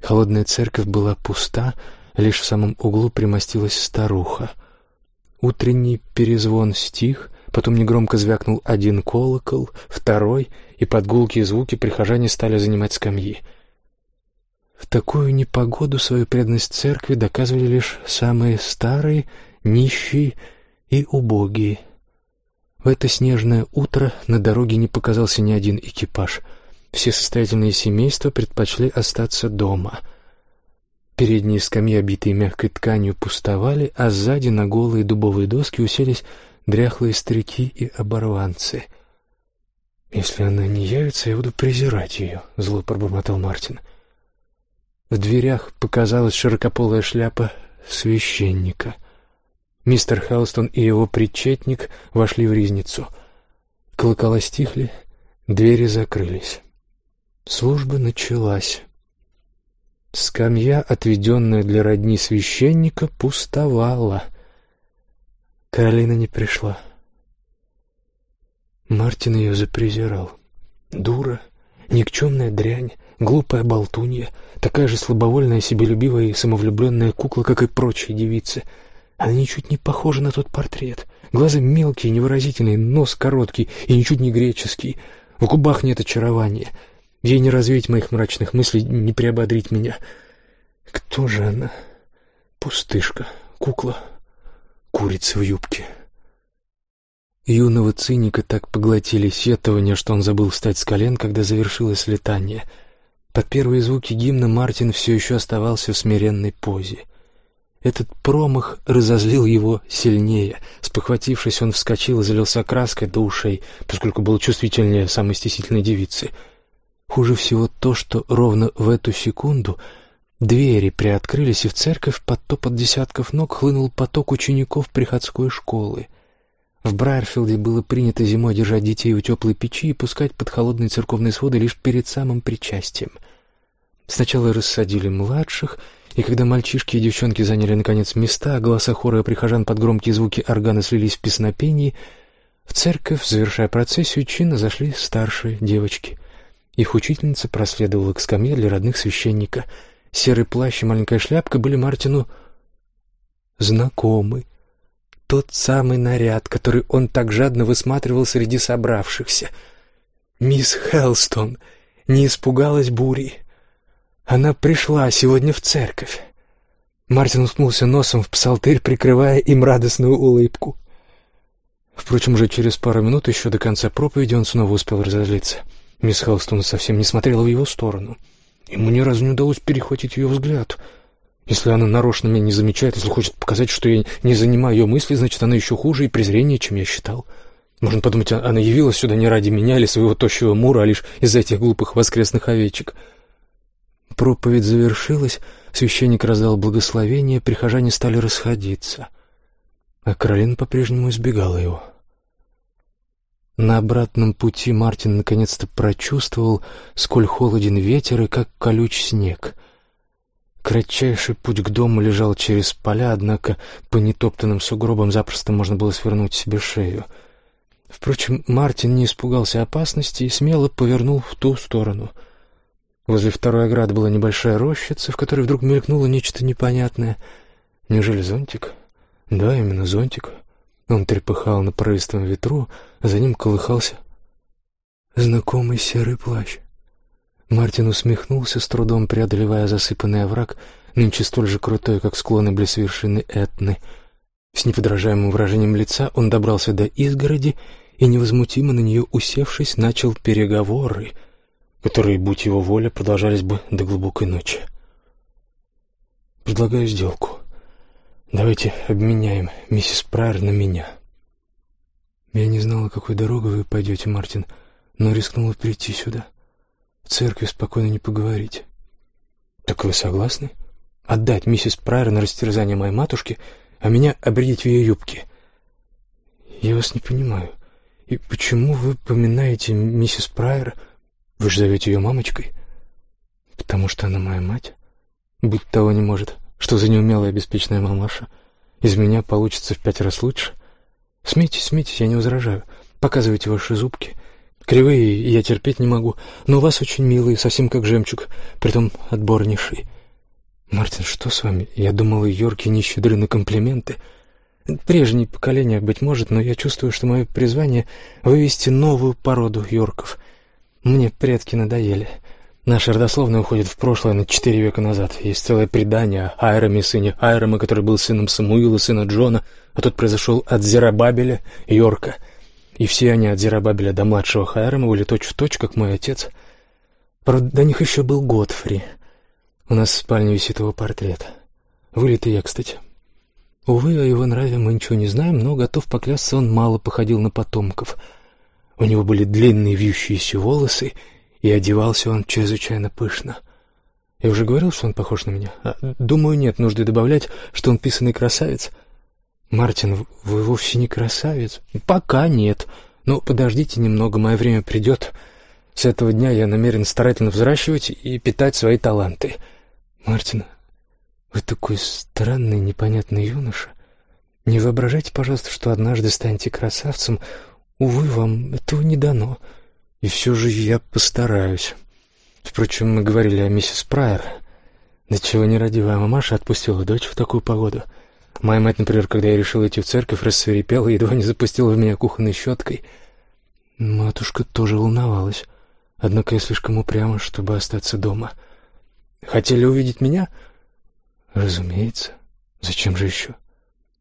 Холодная церковь была пуста, лишь в самом углу примостилась старуха — Утренний перезвон стих, потом негромко звякнул один колокол, второй, и под гулкие звуки прихожане стали занимать скамьи. В такую непогоду свою преданность церкви доказывали лишь самые старые, нищие и убогие. В это снежное утро на дороге не показался ни один экипаж. Все состоятельные семейства предпочли остаться дома — Передние скамьи, обитые мягкой тканью, пустовали, а сзади на голые дубовые доски уселись дряхлые старики и оборванцы. «Если она не явится, я буду презирать ее», — зло пробормотал Мартин. В дверях показалась широкополая шляпа священника. Мистер Хелстон и его причетник вошли в ризницу. Колокола стихли, двери закрылись. Служба началась. Скамья, отведенная для родни священника, пустовала. Каролина не пришла. Мартин ее запрезирал. Дура, никчемная дрянь, глупая болтунья, такая же слабовольная, себелюбивая и самовлюбленная кукла, как и прочие девицы. Она ничуть не похожа на тот портрет. Глаза мелкие, невыразительные, нос короткий и ничуть не греческий. В губах нет очарования — Ей не развеять моих мрачных мыслей, не приободрить меня. Кто же она? Пустышка, кукла, курица в юбке. Юного циника так поглотили сетования, что он забыл встать с колен, когда завершилось летание. Под первые звуки гимна Мартин все еще оставался в смиренной позе. Этот промах разозлил его сильнее. Спохватившись, он вскочил и залился краской до ушей, поскольку был чувствительнее самой стеснительной девицы — Хуже всего то, что ровно в эту секунду Двери приоткрылись, и в церковь под топот десятков ног хлынул поток учеников приходской школы. В Брайерфилде было принято зимой держать детей у теплой печи и пускать под холодные церковные своды лишь перед самым причастием. Сначала рассадили младших, и когда мальчишки и девчонки заняли, наконец, места, а голоса хора и прихожан под громкие звуки органа слились в песнопении, в церковь, завершая процессию, чинно зашли старшие девочки. Их учительница проследовала к скамье для родных священника — Серый плащ и маленькая шляпка были Мартину знакомы. Тот самый наряд, который он так жадно высматривал среди собравшихся. Мисс Хелстон не испугалась бури. Она пришла сегодня в церковь. Мартин уткнулся носом в псалтырь, прикрывая им радостную улыбку. Впрочем, уже через пару минут, еще до конца проповеди, он снова успел разозлиться. Мисс Хелстон совсем не смотрела в его сторону — Ему ни разу не удалось перехватить ее взгляд. Если она нарочно меня не замечает, если хочет показать, что я не занимаю ее мысли, значит, она еще хуже и презрение, чем я считал. Можно подумать, а она явилась сюда не ради меня или своего тощего мура, а лишь из-за этих глупых воскресных овечек. Проповедь завершилась, священник раздал благословение, прихожане стали расходиться. А Каролина по-прежнему избегала его. На обратном пути Мартин наконец-то прочувствовал, сколь холоден ветер и как колюч снег. Кратчайший путь к дому лежал через поля, однако по нетоптанным сугробам запросто можно было свернуть себе шею. Впрочем, Мартин не испугался опасности и смело повернул в ту сторону. Возле второй ограды была небольшая рощица, в которой вдруг мелькнуло нечто непонятное. Неужели зонтик? Да, именно зонтик. Он трепыхал на порывистом ветру, а за ним колыхался знакомый серый плащ. Мартин усмехнулся, с трудом преодолевая засыпанный овраг, нынче столь же крутой, как склоны близ вершины Этны. С неподражаемым выражением лица он добрался до изгороди и, невозмутимо на нее усевшись, начал переговоры, которые, будь его воля, продолжались бы до глубокой ночи. «Предлагаю сделку», Давайте обменяем миссис Прайер на меня. Я не знала, какой дорогой вы пойдете, Мартин, но рискнула прийти сюда. В церкви спокойно не поговорить. Так вы согласны? Отдать миссис Прайер на растерзание моей матушки, а меня обредить в ее юбке? Я вас не понимаю. И почему вы поминаете миссис Прайер? Вы же зовете ее мамочкой? Потому что она моя мать? Быть того не может. Что за неумелая беспечная мамаша? Из меня получится в пять раз лучше. Смейтесь, смейтесь, я не возражаю. Показывайте ваши зубки. Кривые я терпеть не могу, но у вас очень милые, совсем как жемчуг, притом отборнейший. Мартин, что с вами? Я думал, Йорки не щедры на комплименты. Прежние поколения, быть может, но я чувствую, что мое призвание — вывести новую породу Йорков. Мне предки надоели. Наша родословная уходит в прошлое на четыре века назад. Есть целое предание о Айраме, сыне Айрама, который был сыном Самуила, сына Джона, а тот произошел от Зерабабеля, Йорка. И все они от Зерабабеля до младшего Хайрама были точь-в-точь, как мой отец. Правда, до них еще был Готфри. У нас в спальне висит его портрет. Вылитый я, кстати. Увы, о его нраве мы ничего не знаем, но, готов поклясться, он мало походил на потомков. У него были длинные вьющиеся волосы и одевался он чрезвычайно пышно. Я уже говорил, что он похож на меня. А, думаю, нет нужды добавлять, что он писанный красавец. Мартин, вы вовсе не красавец. Пока нет. Но подождите немного, мое время придет. С этого дня я намерен старательно взращивать и питать свои таланты. Мартин, вы такой странный, непонятный юноша. Не воображайте, пожалуйста, что однажды станете красавцем. Увы, вам этого не дано. — и все же я постараюсь. Впрочем, мы говорили о миссис Прайер. Да чего нерадивая мамаша отпустила дочь в такую погоду. Моя мать, например, когда я решил идти в церковь, рассверепела и едва не запустила в меня кухонной щеткой. Матушка тоже волновалась. Однако я слишком упряма, чтобы остаться дома. Хотели увидеть меня? Разумеется. Зачем же еще?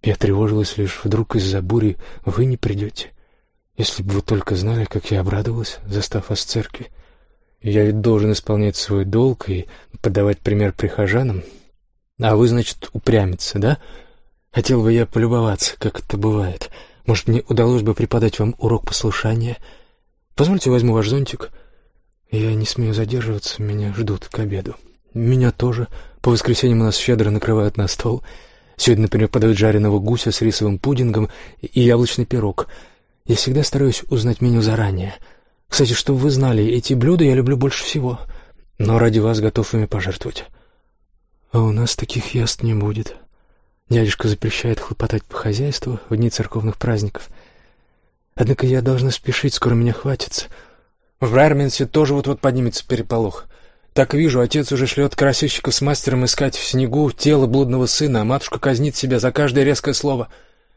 Я тревожилась лишь вдруг из-за бури вы не придете. Если бы вы только знали, как я обрадовалась, застав вас в церкви. Я ведь должен исполнять свой долг и подавать пример прихожанам. А вы, значит, упрямиться, да? Хотел бы я полюбоваться, как это бывает. Может, мне удалось бы преподать вам урок послушания? Позвольте, возьму ваш зонтик. Я не смею задерживаться, меня ждут к обеду. Меня тоже. По воскресеньям у нас щедро накрывают на стол. Сегодня, например, подают жареного гуся с рисовым пудингом и яблочный пирог. Я всегда стараюсь узнать меню заранее. Кстати, чтобы вы знали, эти блюда я люблю больше всего, но ради вас готов ими пожертвовать. А у нас таких яств не будет. Дядюшка запрещает хлопотать по хозяйству в дни церковных праздников. Однако я должна спешить, скоро меня хватится. В Брайерменсе тоже вот-вот поднимется переполох. Так вижу, отец уже шлет красильщиков с мастером искать в снегу тело блудного сына, а матушка казнит себя за каждое резкое слово,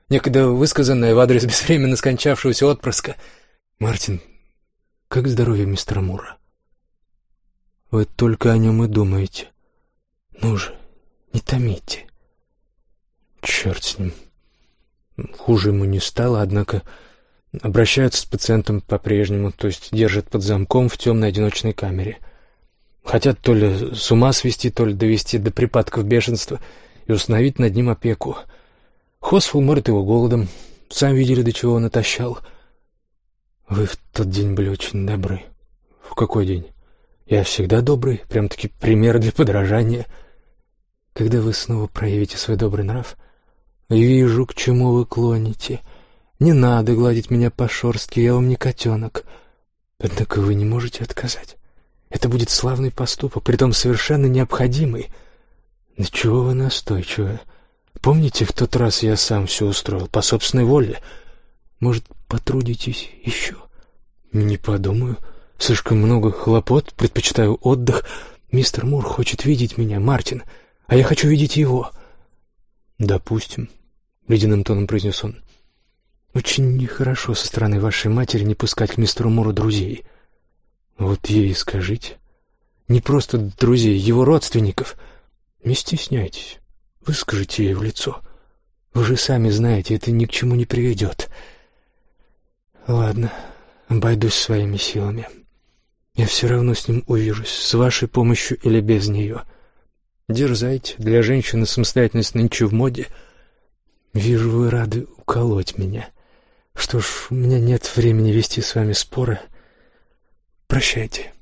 некогда высказанное в адрес бесвременно скончавшегося отпрыска. Мартин, как здоровье мистера Мура? Вы только о нем и думаете. Ну же, не томите. Черт с ним. Хуже ему не стало, однако обращаются с пациентом по-прежнему, то есть держат под замком в темной одиночной камере — Хотят то ли с ума свести, то ли довести до припадков бешенства и установить над ним опеку. Хосфул морит его голодом. Сам видели, до чего он отощал. Вы в тот день были очень добры. В какой день? Я всегда добрый, прям-таки пример для подражания. Когда вы снова проявите свой добрый нрав, вижу, к чему вы клоните. Не надо гладить меня по шорстке, я вам не котенок. Однако вы не можете отказать. Это будет славный поступок, притом совершенно необходимый. Да чего вы настойчивы? Помните, в тот раз я сам все устроил по собственной воле? Может, потрудитесь еще? Не подумаю. Слишком много хлопот, предпочитаю отдых. Мистер Мур хочет видеть меня, Мартин, а я хочу видеть его. Допустим, ледяным тоном произнес он. Очень нехорошо со стороны вашей матери не пускать к мистеру Муру друзей. Вот ей скажите. Не просто друзей, его родственников. Не стесняйтесь. Выскажите ей в лицо. Вы же сами знаете, это ни к чему не приведет. Ладно, обойдусь своими силами. Я все равно с ним увижусь, с вашей помощью или без нее. Дерзайте, для женщины самостоятельность нынче в моде. Вижу, вы рады уколоть меня. Что ж, у меня нет времени вести с вами споры. Прощайте.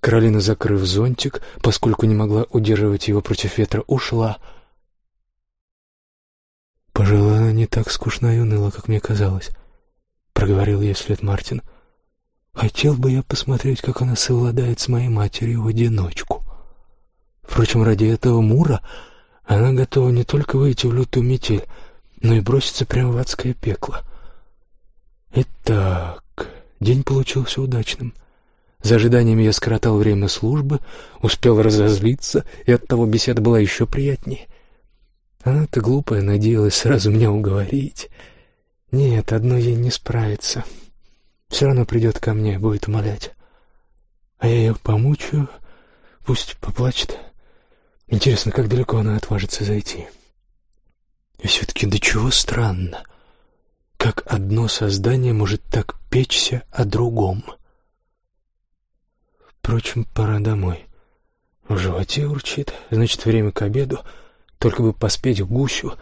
Каролина, закрыв зонтик, поскольку не могла удерживать его против ветра, ушла. «Пожалуй, она не так скучна и уныла, как мне казалось», — проговорил ей вслед Мартин. «Хотел бы я посмотреть, как она совладает с моей матерью в одиночку. Впрочем, ради этого Мура она готова не только выйти в лютую метель, но и броситься прямо в адское пекло. Итак, День получился удачным. За ожиданиями я скоротал время службы, успел разозлиться, и оттого беседа была еще приятнее. Она-то глупая, надеялась сразу меня уговорить. Нет, одно ей не справится. Все равно придет ко мне, будет умолять. А я ее помучаю, пусть поплачет. Интересно, как далеко она отважится зайти. И все-таки до чего странно — как одно создание может так печься о другом? Впрочем, пора домой. В животе урчит, значит, время к обеду. Только бы поспеть к гусю.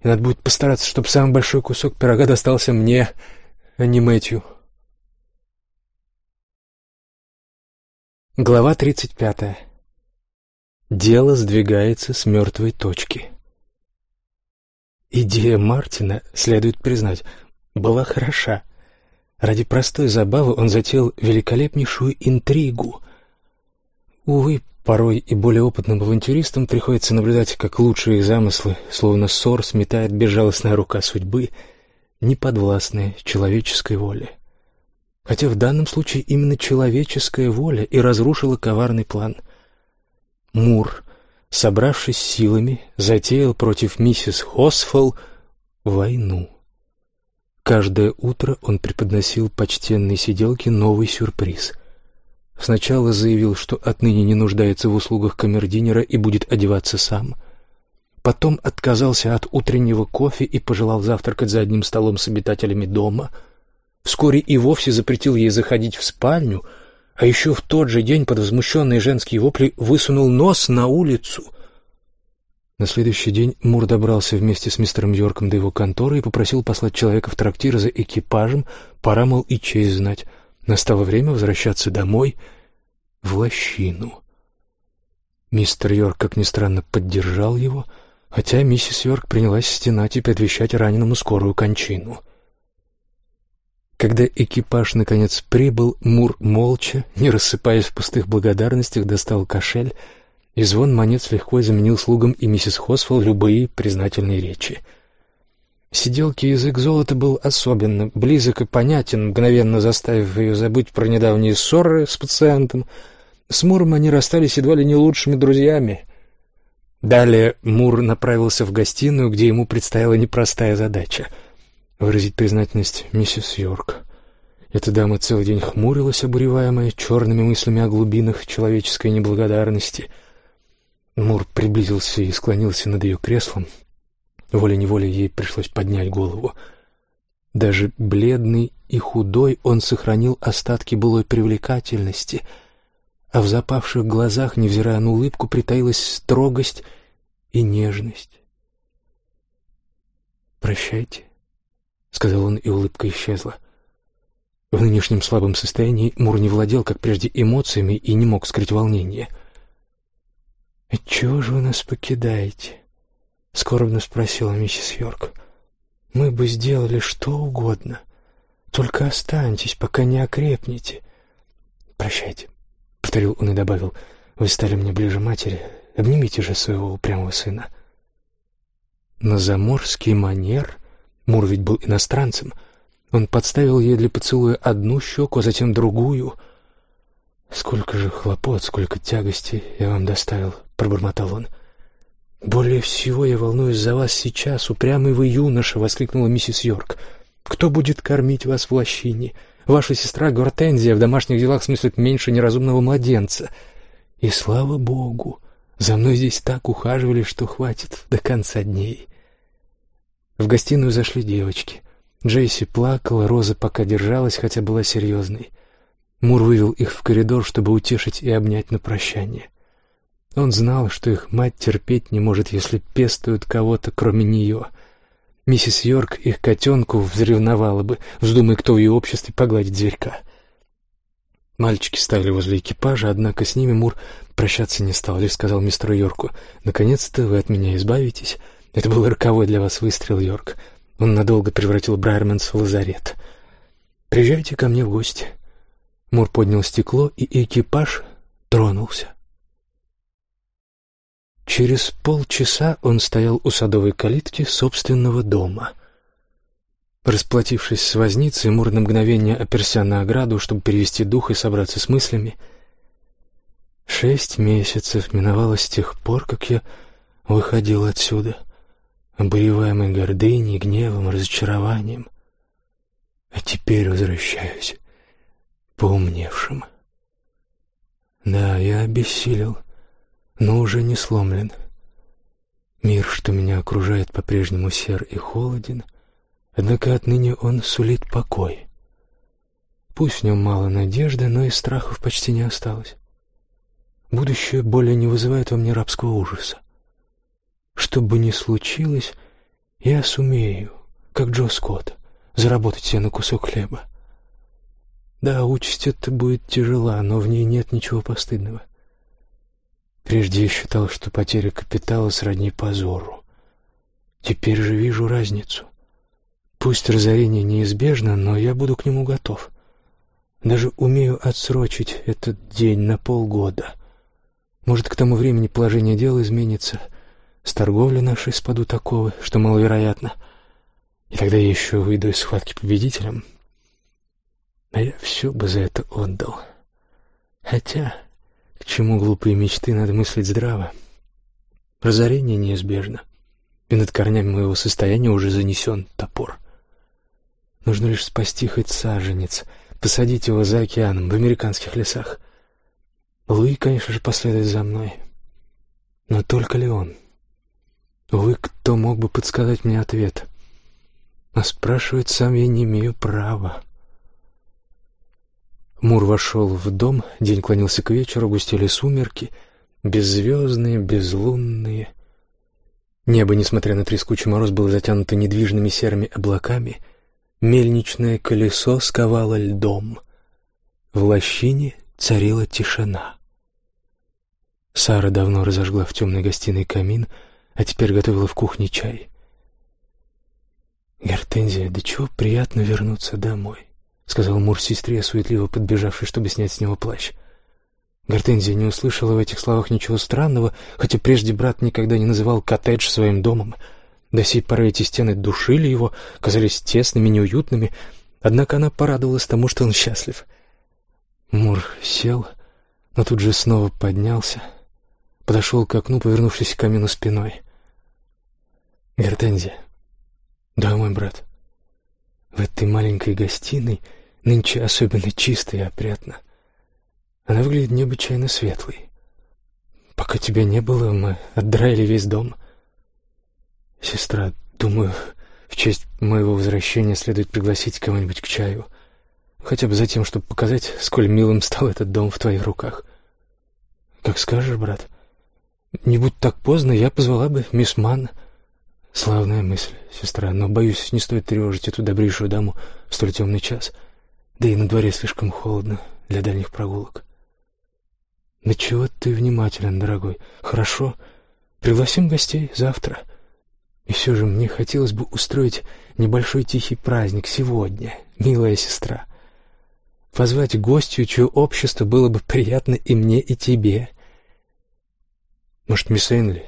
И надо будет постараться, чтобы самый большой кусок пирога достался мне, а не Мэтью. Глава тридцать пятая. Дело сдвигается с мертвой точки. Идея Мартина, следует признать, была хороша. Ради простой забавы он затеял великолепнейшую интригу. Увы, порой и более опытным авантюристам приходится наблюдать, как лучшие замыслы, словно ссор, сметает безжалостная рука судьбы, неподвластная человеческой воле. Хотя в данном случае именно человеческая воля и разрушила коварный план. Мур собравшись силами, затеял против миссис Хосфолл войну. Каждое утро он преподносил почтенной сиделке новый сюрприз. Сначала заявил, что отныне не нуждается в услугах камердинера и будет одеваться сам. Потом отказался от утреннего кофе и пожелал завтракать за одним столом с обитателями дома. Вскоре и вовсе запретил ей заходить в спальню — а еще в тот же день под возмущенные женские вопли высунул нос на улицу. На следующий день Мур добрался вместе с мистером Йорком до его конторы и попросил послать человека в трактир за экипажем, пора, мол, и честь знать. Настало время возвращаться домой, в лощину. Мистер Йорк, как ни странно, поддержал его, хотя миссис Йорк принялась стенать и предвещать раненому скорую кончину. Когда экипаж наконец прибыл, Мур молча, не рассыпаясь в пустых благодарностях, достал кошель, и звон монет легко заменил слугам и миссис Хосфелл любые признательные речи. Сиделки язык золота был особенно близок и понятен, мгновенно заставив ее забыть про недавние ссоры с пациентом — с Муром они расстались едва ли не лучшими друзьями. Далее Мур направился в гостиную, где ему предстояла непростая задача — выразить признательность миссис Йорк. Эта дама целый день хмурилась, обуреваемая черными мыслями о глубинах человеческой неблагодарности. Мур приблизился и склонился над ее креслом. Волей-неволей ей пришлось поднять голову. Даже бледный и худой он сохранил остатки былой привлекательности — а в запавших глазах, невзирая на улыбку, притаилась строгость и нежность. «Прощайте», — сказал он, и улыбка исчезла. В нынешнем слабом состоянии Мур не владел, как прежде, эмоциями и не мог скрыть волнение. «Отчего же вы нас покидаете?» — скорбно спросила миссис Йорк. «Мы бы сделали что угодно. Только останьтесь, пока не окрепнете. Прощайте» повторил он и добавил, «Вы стали мне ближе матери. Обнимите же своего упрямого сына». На заморский манер, Мур ведь был иностранцем, он подставил ей для поцелуя одну щеку, а затем другую. «Сколько же хлопот, сколько тягости я вам доставил», — пробормотал он. «Более всего я волнуюсь за вас сейчас, упрямый вы юноша», — воскликнула миссис Йорк. «Кто будет кормить вас в лощине? Ваша сестра Гортензия в домашних делах смыслит меньше неразумного младенца. И слава богу, за мной здесь так ухаживали, что хватит до конца дней. В гостиную зашли девочки. Джейси плакала, Роза пока держалась, хотя была серьезной. Мур вывел их в коридор, чтобы утешить и обнять на прощание. Он знал, что их мать терпеть не может, если пестуют кого-то, кроме нее — Миссис Йорк их котенку взревновала бы, вздумай кто в ее обществе погладить зверька. Мальчики стали возле экипажа, однако с ними Мур прощаться не стал, лишь сказал мистеру Йорку, «Наконец-то вы от меня избавитесь. Это был роковой для вас выстрел, Йорк. Он надолго превратил Брайерманс в лазарет. Приезжайте ко мне в гости». Мур поднял стекло, и экипаж тронулся. Через полчаса он стоял у садовой калитки собственного дома. Расплатившись с возницей, Мур на мгновение оперся на ограду, чтобы перевести дух и собраться с мыслями. Шесть месяцев миновало с тех пор, как я выходил отсюда, обуреваемый гордыней, гневом, разочарованием. А теперь возвращаюсь поумневшим. Да, я обессилел но уже не сломлен. Мир, что меня окружает, по-прежнему сер и холоден, однако отныне он сулит покой. Пусть в нем мало надежды, но и страхов почти не осталось. Будущее более не вызывает во мне рабского ужаса. Что бы ни случилось, я сумею, как Джо Скотт, заработать себе на кусок хлеба. Да, участь эта будет тяжела, но в ней нет ничего постыдного. Прежде я считал, что потеря капитала сродни позору. Теперь же вижу разницу. Пусть разорение неизбежно, но я буду к нему готов. Даже умею отсрочить этот день на полгода. Может, к тому времени положение дел изменится, с торговли нашей спадут оковы, что маловероятно, и тогда я еще выйду из схватки победителем. А я все бы за это отдал. Хотя... К чему глупые мечты, надо мыслить здраво. Разорение неизбежно, и над корнями моего состояния уже занесен топор. Нужно лишь спасти хоть саженец, посадить его за океаном, в американских лесах. Луи, конечно же, последует за мной. Но только ли он? Увы, кто мог бы подсказать мне ответ? А спрашивать сам я не имею права. Мур вошел в дом, день клонился к вечеру, густели сумерки, беззвездные, безлунные. Небо, несмотря на трескучий мороз, было затянуто недвижными серыми облаками. Мельничное колесо сковало льдом. В лощине царила тишина. Сара давно разожгла в темной гостиной камин, а теперь готовила в кухне чай. «Гортензия, да чего приятно вернуться домой», — сказал Мур сестре, суетливо подбежавшей, чтобы снять с него плащ. Гортензия не услышала в этих словах ничего странного, хотя прежде брат никогда не называл коттедж своим домом. До сей поры эти стены душили его, казались тесными, неуютными, однако она порадовалась тому, что он счастлив. Мур сел, но тут же снова поднялся, подошел к окну, повернувшись к камину спиной. «Гортензия». «Да, мой брат. В этой маленькой гостиной нынче особенно чисто и опрятно. Она выглядит необычайно светлой. Пока тебя не было, мы отдраили весь дом. Сестра, думаю, в честь моего возвращения следует пригласить кого-нибудь к чаю. Хотя бы за тем, чтобы показать, сколь милым стал этот дом в твоих руках. Как скажешь, брат. Не будь так поздно, я позвала бы мисс Манн. Славная мысль, сестра, но, боюсь, не стоит тревожить эту добрейшую даму в столь темный час. Да и на дворе слишком холодно для дальних прогулок. «Да чего ты внимателен, дорогой? Хорошо. Пригласим гостей завтра. И все же мне хотелось бы устроить небольшой тихий праздник сегодня, милая сестра. Позвать гостью, чье общество было бы приятно и мне, и тебе. Может, мисс Энли?»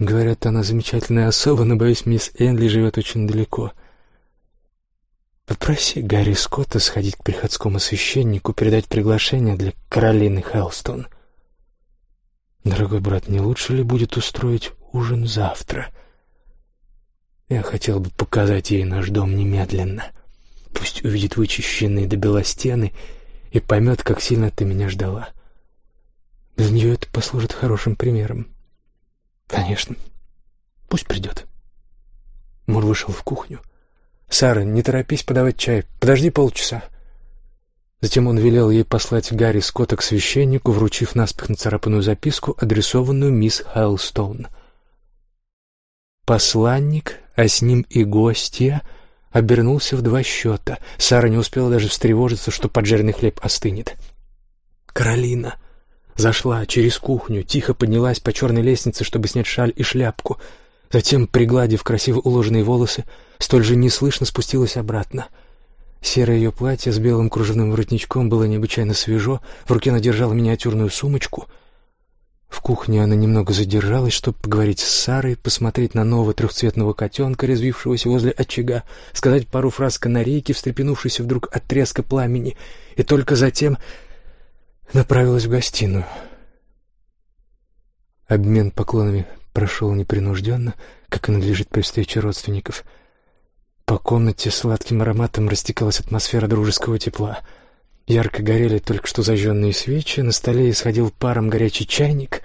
Говорят, она замечательная особа, но, боюсь, мисс Энли живет очень далеко. Попроси Гарри Скотта сходить к приходскому священнику, передать приглашение для Каролины Хелстон. Дорогой брат, не лучше ли будет устроить ужин завтра? Я хотел бы показать ей наш дом немедленно. Пусть увидит вычищенные до бела стены и поймет, как сильно ты меня ждала. Для нее это послужит хорошим примером. Конечно. Пусть придет. Мур вышел в кухню. «Сара, не торопись подавать чай. Подожди полчаса». Затем он велел ей послать Гарри Скотта к священнику, вручив наспех нацарапанную записку, адресованную мисс Хайлстоун. Посланник, а с ним и гостья, обернулся в два счета. Сара не успела даже встревожиться, что поджаренный хлеб остынет. «Каролина!» Зашла через кухню, тихо поднялась по черной лестнице, чтобы снять шаль и шляпку — Затем, пригладив красиво уложенные волосы, столь же неслышно спустилась обратно. Серое ее платье с белым кружевным воротничком было необычайно свежо, в руке она держала миниатюрную сумочку. В кухне она немного задержалась, чтобы поговорить с Сарой, посмотреть на нового трехцветного котенка, резвившегося возле очага, сказать пару фраз канарейки, встрепенувшейся вдруг от треска пламени, и только затем направилась в гостиную. Обмен поклонами прошел непринужденно, как и надлежит при встрече родственников. По комнате сладким ароматом растекалась атмосфера дружеского тепла. Ярко горели только что зажженные свечи, на столе исходил паром горячий чайник.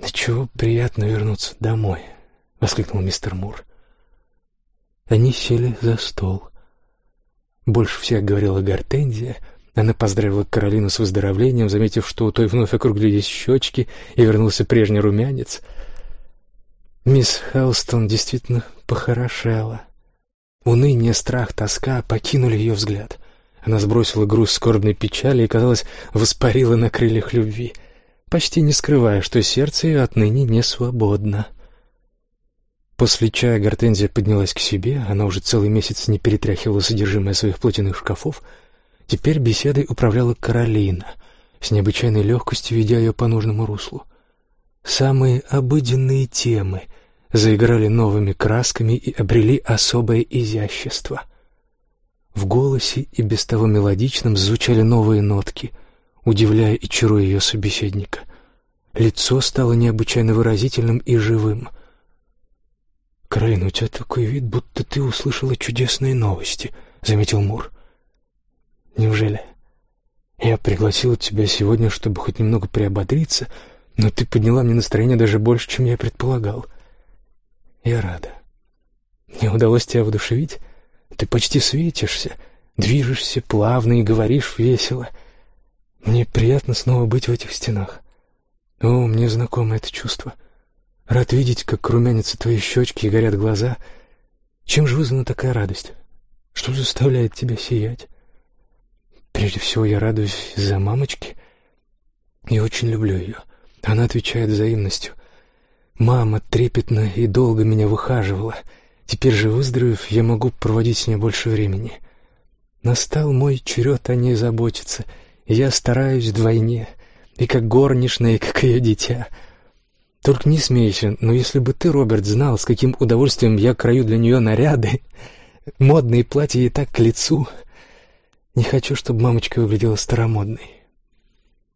«Да чего приятно вернуться домой!» — воскликнул мистер Мур. Они сели за стол. Больше всех говорила Гортензия — она поздравила Каролину с выздоровлением, заметив, что у той вновь округлились щечки и вернулся прежний румянец. Мисс Хелстон действительно похорошела. Уныние, страх, тоска покинули ее взгляд. Она сбросила груз скорбной печали и, казалось, воспарила на крыльях любви, почти не скрывая, что сердце ее отныне не свободно. После чая Гортензия поднялась к себе, она уже целый месяц не перетряхивала содержимое своих платяных шкафов, Теперь беседой управляла Каролина, с необычайной легкостью ведя ее по нужному руслу. Самые обыденные темы заиграли новыми красками и обрели особое изящество. В голосе и без того мелодичном звучали новые нотки, удивляя и чаруя ее собеседника. Лицо стало необычайно выразительным и живым. «Каролина, у тебя такой вид, будто ты услышала чудесные новости», — заметил Мур. Неужели? Я пригласил тебя сегодня, чтобы хоть немного приободриться, но ты подняла мне настроение даже больше, чем я предполагал. Я рада. Мне удалось тебя вдушевить. Ты почти светишься, движешься плавно и говоришь весело. Мне приятно снова быть в этих стенах. О, мне знакомо это чувство. Рад видеть, как румянятся твои щечки и горят глаза. Чем же вызвана такая радость? Что заставляет тебя сиять? Прежде всего, я радуюсь из-за мамочки. Я очень люблю ее. Она отвечает взаимностью. Мама трепетно и долго меня выхаживала. Теперь же, выздоровев, я могу проводить с ней больше времени. Настал мой черед о ней заботиться, и я стараюсь вдвойне, и как горничная, и как ее дитя. Только не смейся, но если бы ты, Роберт, знал, с каким удовольствием я крою для нее наряды, модные платья ей так к лицу. Не хочу, чтобы мамочка выглядела старомодной.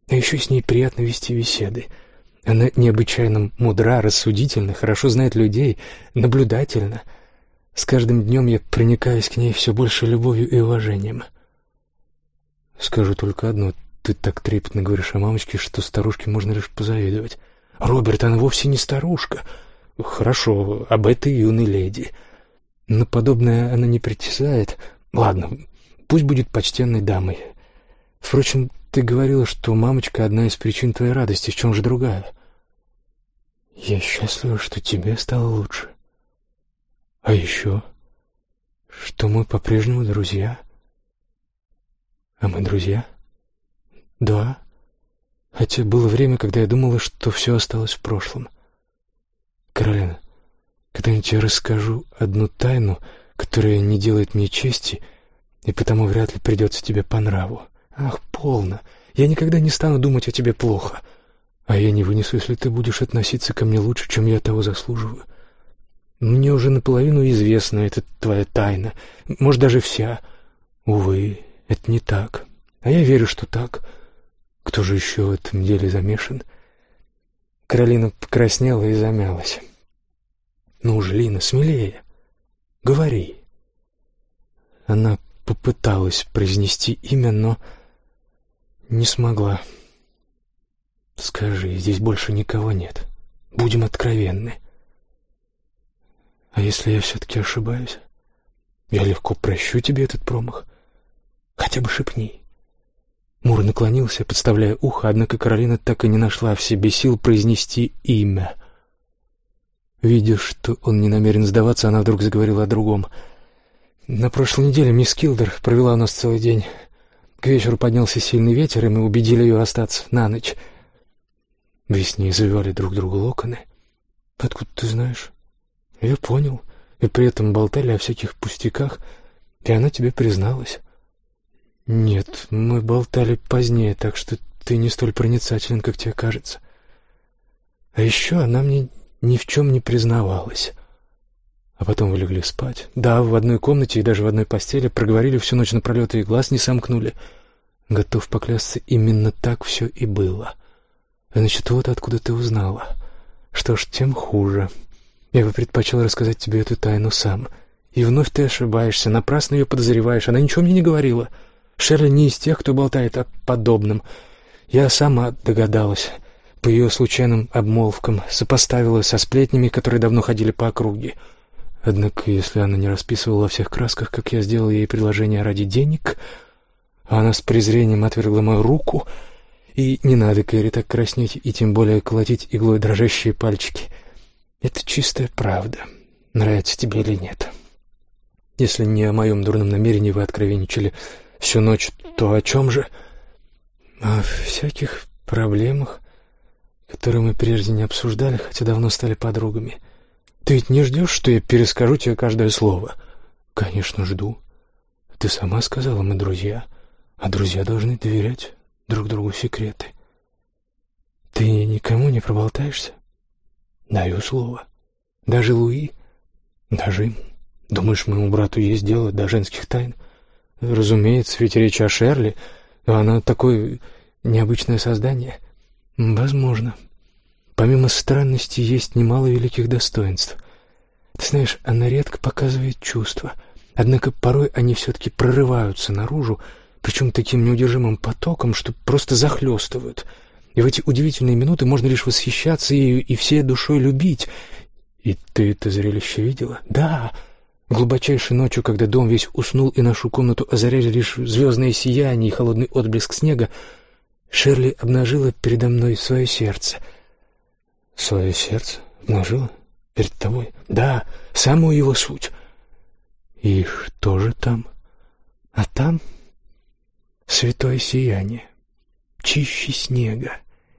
А еще с ней приятно вести беседы. Она необычайно мудра, рассудительна, хорошо знает людей, наблюдательна. С каждым днем я проникаюсь к ней все больше любовью и уважением. Скажу только одно. Ты так трепетно говоришь о мамочке, что старушке можно лишь позавидовать. Роберт, она вовсе не старушка. Хорошо, об этой юной леди. Но подобное она не притязает. Ладно, пусть будет почтенной дамой. Впрочем, ты говорила, что мамочка — одна из причин твоей радости. В чем же другая? Я счастлива, что тебе стало лучше. А еще, что мы по-прежнему друзья. А мы друзья? Да. Хотя было время, когда я думала, что все осталось в прошлом. Каролина, когда-нибудь я расскажу одну тайну, которая не делает мне чести, и потому вряд ли придется тебе по нраву. Ах, полно. Я никогда не стану думать о тебе плохо. А я не вынесу, если ты будешь относиться ко мне лучше, чем я того заслуживаю. Мне уже наполовину известна эта твоя тайна, может, даже вся. Увы, это не так. А я верю, что так. Кто же еще в этом деле замешан? Каролина покраснела и замялась. «Ну же, Лина, смелее. Говори». Она попыталась произнести имя, но не смогла. Скажи, здесь больше никого нет. Будем откровенны. А если я все-таки ошибаюсь? Я легко прощу тебе этот промах. Хотя бы шепни. Мур наклонился, подставляя ухо, однако Каролина так и не нашла в себе сил произнести имя. Видя, что он не намерен сдаваться, она вдруг заговорила о другом. «На прошлой неделе мисс Килдер провела у нас целый день. К вечеру поднялся сильный ветер, и мы убедили ее остаться на ночь. Весне завивали друг другу локоны. Откуда ты знаешь? Я понял. И при этом болтали о всяких пустяках, и она тебе призналась. Нет, мы болтали позднее, так что ты не столь проницателен, как тебе кажется. А еще она мне ни в чем не признавалась. А потом вы легли спать. Да, в одной комнате и даже в одной постели проговорили всю ночь напролет и глаз не сомкнули. Готов поклясться, именно так все и было. Значит, вот откуда ты узнала. Что ж, тем хуже. Я бы предпочел рассказать тебе эту тайну сам. И вновь ты ошибаешься, напрасно ее подозреваешь. Она ничего мне не говорила. Шерли не из тех, кто болтает о подобном. Я сама догадалась. По ее случайным обмолвкам сопоставила со сплетнями, которые давно ходили по округе. Однако, если она не расписывала во всех красках, как я сделал ей предложение ради денег, она с презрением отвергла мою руку, и не надо, Кэрри, так краснеть и тем более колотить иглой дрожащие пальчики. Это чистая правда, нравится тебе или нет. Если не о моем дурном намерении вы откровенничали всю ночь, то о чем же? О всяких проблемах, которые мы прежде не обсуждали, хотя давно стали подругами. Ты ведь не ждешь, что я перескажу тебе каждое слово? Конечно, жду. Ты сама сказала, мы друзья, а друзья должны доверять друг другу секреты. Ты никому не проболтаешься? Даю слово. Даже Луи? Даже ему. Думаешь, моему брату есть дело до женских тайн? Разумеется, ведь речь о Шерли, она такое необычное создание. Возможно. Помимо странности есть немало великих достоинств. Ты знаешь, она редко показывает чувства, однако порой они все-таки прорываются наружу, причем таким неудержимым потоком, что просто захлестывают. И в эти удивительные минуты можно лишь восхищаться ею и всей душой любить. И ты это зрелище видела? Да, Глубочайшей ночью, когда дом весь уснул и нашу комнату озаряли лишь звездное сияние и холодный отблеск снега, Шерли обнажила передо мной свое сердце — Свое сердце вложила перед тобой? Да, самую его суть. И что же там? А там святое сияние, чище снега,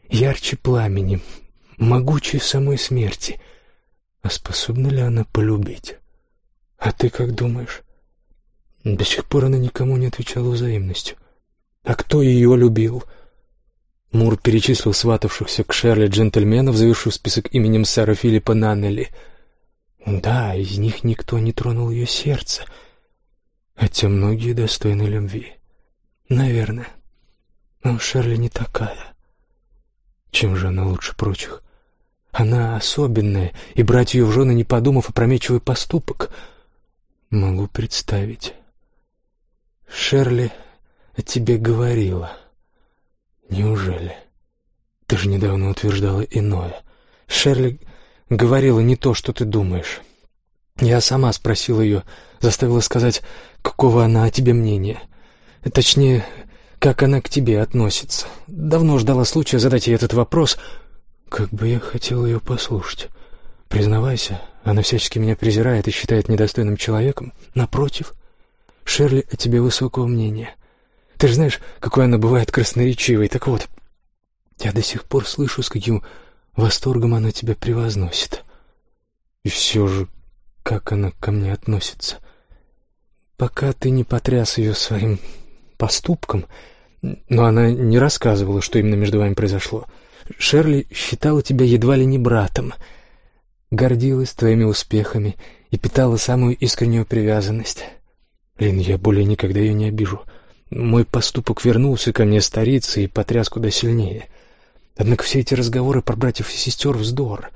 ярче пламени, могучее самой смерти. А способна ли она полюбить? А ты как думаешь? До сих пор она никому не отвечала взаимностью. А кто ее любил? Мур перечислил сватавшихся к Шерли джентльменов, завивших список именем сэра Филиппа Наннелли. Да, из них никто не тронул ее сердце, хотя многие достойны любви. Наверное. Но Шерли не такая. Чем же она лучше прочих? Она особенная, и брать ее в жены, не подумав, опрометчивый поступок. Могу представить. Шерли о тебе говорила. Неужели? Ты же недавно утверждала иное. Шерли говорила не то, что ты думаешь. Я сама спросила ее, заставила сказать, какого она о тебе мнения. Точнее, как она к тебе относится. Давно ждала случая задать ей этот вопрос. Как бы я хотел ее послушать. Признавайся, она всячески меня презирает и считает недостойным человеком. Напротив, Шерли о тебе высокого мнения. Ты же знаешь, какой она бывает красноречивой. Так вот, я до сих пор слышу, с каким восторгом она тебя превозносит. И все же, как она ко мне относится. Пока ты не потряс ее своим поступком, но она не рассказывала, что именно между вами произошло. Шерли считала тебя едва ли не братом, гордилась твоими успехами и питала самую искреннюю привязанность. Лин, я более никогда ее не обижу. Мой поступок вернулся ко мне старицей и потряс куда сильнее. Однако все эти разговоры про братьев и сестер — вздор.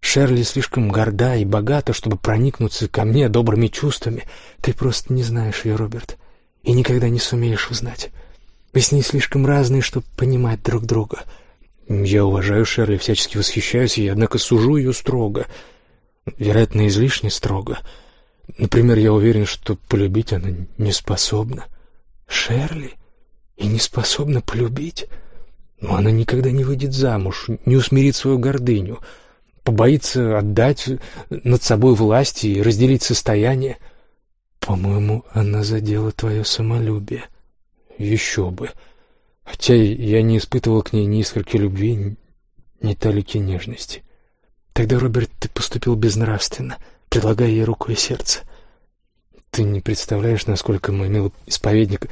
Шерли слишком горда и богата, чтобы проникнуться ко мне добрыми чувствами. Ты просто не знаешь ее, Роберт, и никогда не сумеешь узнать. Вы с ней слишком разные, чтобы понимать друг друга. Я уважаю Шерли, всячески восхищаюсь ей, однако сужу ее строго. Вероятно, излишне строго — Например, я уверен, что полюбить она не способна. Шерли? И не способна полюбить? Но она никогда не выйдет замуж, не усмирит свою гордыню, побоится отдать над собой власть и разделить состояние. По-моему, она задела твое самолюбие. Еще бы. Хотя я не испытывал к ней ни искорки любви, ни талики нежности. Тогда, Роберт, ты поступил безнравственно — предлагая ей руку и сердце. Ты не представляешь, насколько мой милый исповедник,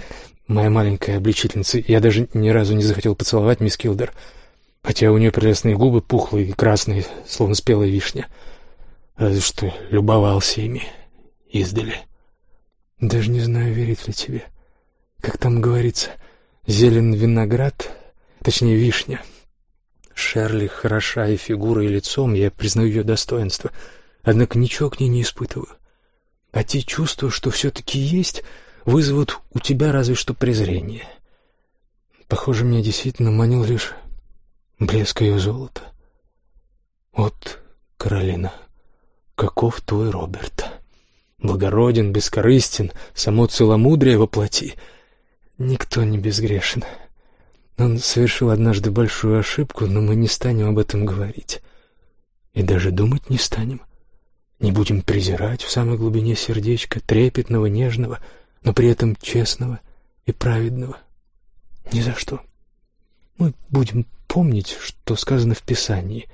моя маленькая обличительница, я даже ни разу не захотел поцеловать мисс Килдер, хотя у нее прелестные губы пухлые и красные, словно спелая вишня. Разве что любовался ими издали. Даже не знаю, верить ли тебе. Как там говорится, зелен виноград, точнее вишня. Шерли хороша и фигурой, и лицом, я признаю ее достоинство — однако ничего к ней не испытываю. А те чувства, что все-таки есть, вызовут у тебя разве что презрение. Похоже, меня действительно манил лишь блеск ее золота. Вот, Каролина, каков твой Роберт? Благороден, бескорыстен, само целомудрие воплоти. Никто не безгрешен. Он совершил однажды большую ошибку, но мы не станем об этом говорить. И даже думать не станем. Не будем презирать в самой глубине сердечка трепетного, нежного, но при этом честного и праведного. Ни за что. Мы будем помнить, что сказано в Писании.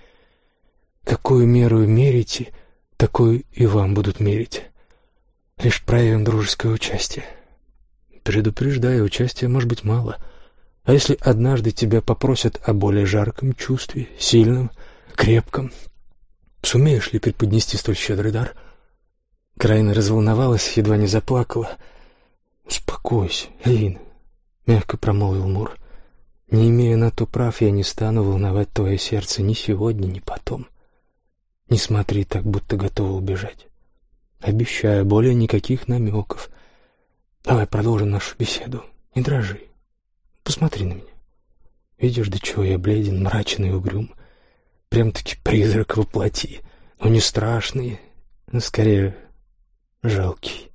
Какую меру мерите, такую и вам будут мерить. Лишь проявим дружеское участие. Предупреждаю, участия может быть мало. А если однажды тебя попросят о более жарком чувстве, сильном, крепком, Сумеешь ли преподнести столь щедрый дар?» Крайна разволновалась, едва не заплакала. «Успокойся, Лин», — мягко промолвил Мур. «Не имея на то прав, я не стану волновать твое сердце ни сегодня, ни потом. Не смотри так, будто готова убежать. Обещаю, более никаких намеков. Давай продолжим нашу беседу. Не дрожи. Посмотри на меня. Видишь, до чего я бледен, мрачный и угрюм. Прям-таки призрак воплоти. Но не страшный, но скорее жалкий.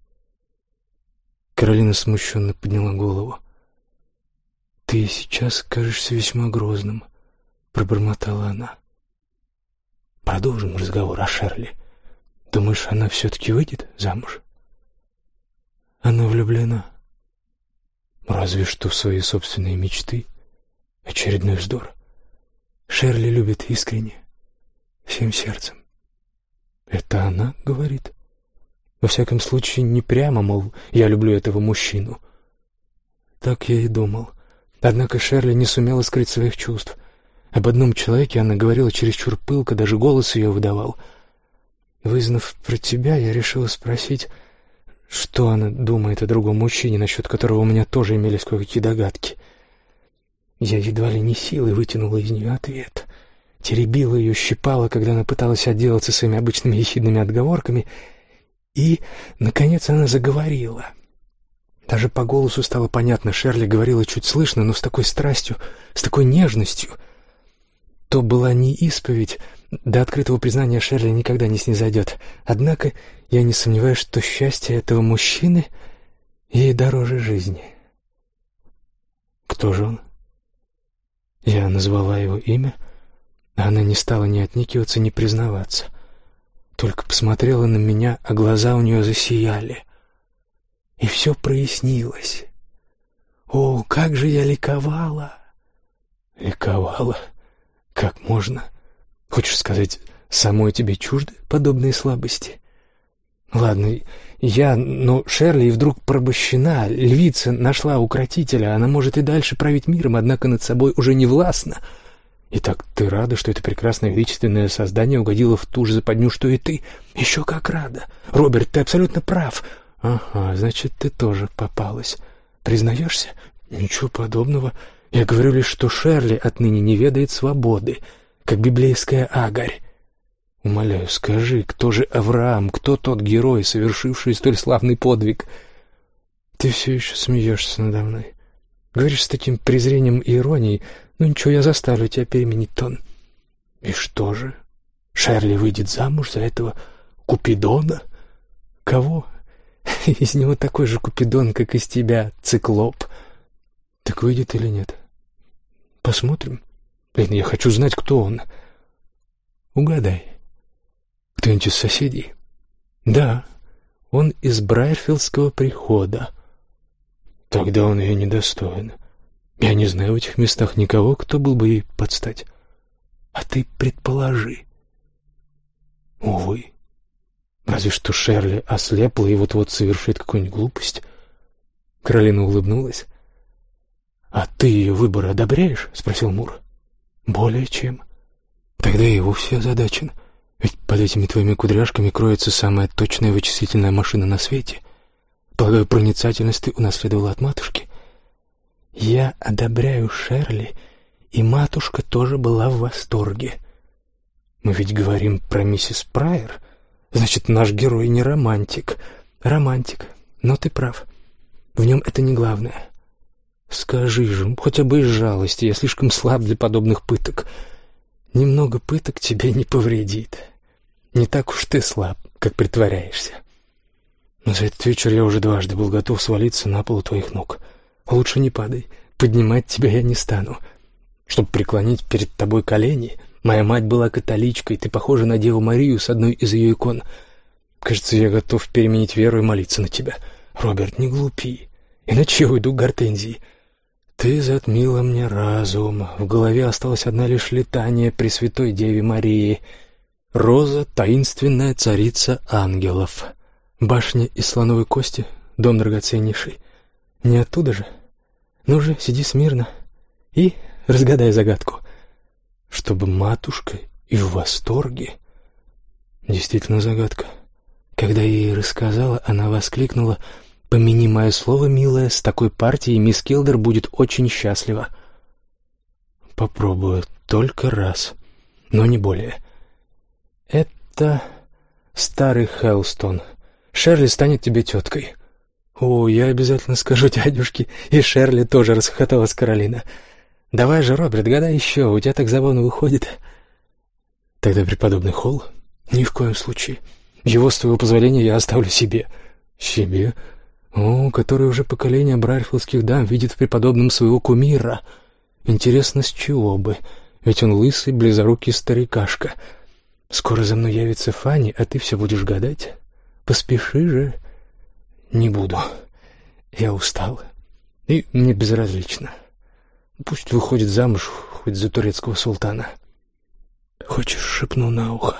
Каролина смущенно подняла голову. «Ты сейчас кажешься весьма грозным», — пробормотала она. «Продолжим разговор о Шерли. Думаешь, она все-таки выйдет замуж?» «Она влюблена. Разве что в свои собственные мечты. Очередной вздор. Шерли любит искренне, всем сердцем. Это она говорит? Во всяком случае, не прямо, мол, я люблю этого мужчину. Так я и думал. Однако Шерли не сумела скрыть своих чувств. Об одном человеке она говорила чересчур пылко, даже голос ее выдавал. Вызнав про тебя, я решила спросить, что она думает о другом мужчине, насчет которого у меня тоже имелись кое-какие догадки. Я едва ли не силой вытянула из нее ответ. Теребила ее, щипала, когда она пыталась отделаться своими обычными ехидными отговорками, и, наконец, она заговорила — даже по голосу стало понятно, Шерли говорила чуть слышно, но с такой страстью, с такой нежностью. То была не исповедь, до открытого признания Шерли никогда не снизойдет. Однако я не сомневаюсь, что счастье этого мужчины ей дороже жизни. Кто же он? Я назвала его имя, а она не стала ни отникиваться, ни признаваться. Только посмотрела на меня, а глаза у нее засияли и все прояснилось. О, как же я ликовала! Ликовала? Как можно? Хочешь сказать, самой тебе чужды подобные слабости? Ладно, я, но Шерли и вдруг порабощена, львица нашла укротителя, она может и дальше править миром, однако над собой уже не властна. Итак, ты рада, что это прекрасное величественное создание угодило в ту же западню, что и ты? Еще как рада. Роберт, ты абсолютно прав. «Ага, значит, ты тоже попалась. Признаешься?» «Ничего подобного. Я говорю лишь, что Шерли отныне не ведает свободы, как библейская агарь. Умоляю, скажи, кто же Авраам, кто тот герой, совершивший столь славный подвиг?» «Ты все еще смеешься надо мной. Говоришь с таким презрением и иронией. Ну ничего, я заставлю тебя переменить тон». «И что же? Шерли выйдет замуж за этого Купидона?» «Кого? Из него такой же купидон, как из тебя, циклоп. Так выйдет или нет? Посмотрим. Блин, я хочу знать, кто он. Угадай. Кто-нибудь из соседей? Да, он из Брайерфилдского прихода. Тогда он ее недостоин. Я не знаю в этих местах никого, кто был бы ей подстать. А ты предположи. Увы. Разве что Шерли ослепла и вот-вот совершит какую-нибудь глупость. Каролина улыбнулась. «А ты ее выбор одобряешь?» — спросил Мур. «Более чем. Тогда я и вовсе озадачен. Ведь под этими твоими кудряшками кроется самая точная вычислительная машина на свете. Полагаю, проницательность ты унаследовала от матушки. Я одобряю Шерли, и матушка тоже была в восторге. Мы ведь говорим про миссис Прайер, Значит, наш герой не романтик. Романтик. Но ты прав. В нем это не главное. Скажи же, хотя бы из жалости, я слишком слаб для подобных пыток. Немного пыток тебе не повредит. Не так уж ты слаб, как притворяешься. Но за этот вечер я уже дважды был готов свалиться на пол твоих ног. Лучше не падай, поднимать тебя я не стану. Чтобы преклонить перед тобой колени — Моя мать была католичкой, ты похожа на Деву Марию с одной из ее икон. Кажется, я готов переменить веру и молиться на тебя. Роберт, не глупи, иначе я уйду к гортензии. Ты затмила мне разум. В голове осталось одна лишь летание Пресвятой Деве Марии. Роза — таинственная царица ангелов. Башня из слоновой кости, дом драгоценнейший. Не оттуда же? Ну же, сиди смирно и разгадай загадку чтобы матушка и в восторге. Действительно загадка. Когда я ей рассказала, она воскликнула «Помяни мое слово, милая, с такой партией мисс Килдер будет очень счастлива». Попробую только раз, но не более. Это старый Хелстон. Шерли станет тебе теткой. О, я обязательно скажу дядюшке, и Шерли тоже расхохоталась Каролина. — Давай же, Роберт, гадай еще, у тебя так забавно выходит. Тогда преподобный Холл? Ни в коем случае. Его, с твоего позволения, я оставлю себе. Себе? О, который уже поколение брайфилдских дам видит в преподобном своего кумира. Интересно, с чего бы? Ведь он лысый, близорукий старикашка. Скоро за мной явится Фанни, а ты все будешь гадать. Поспеши же. Не буду. Я устал. И мне безразлично. Пусть выходит замуж хоть за турецкого султана. «Хочешь, шепну на ухо?»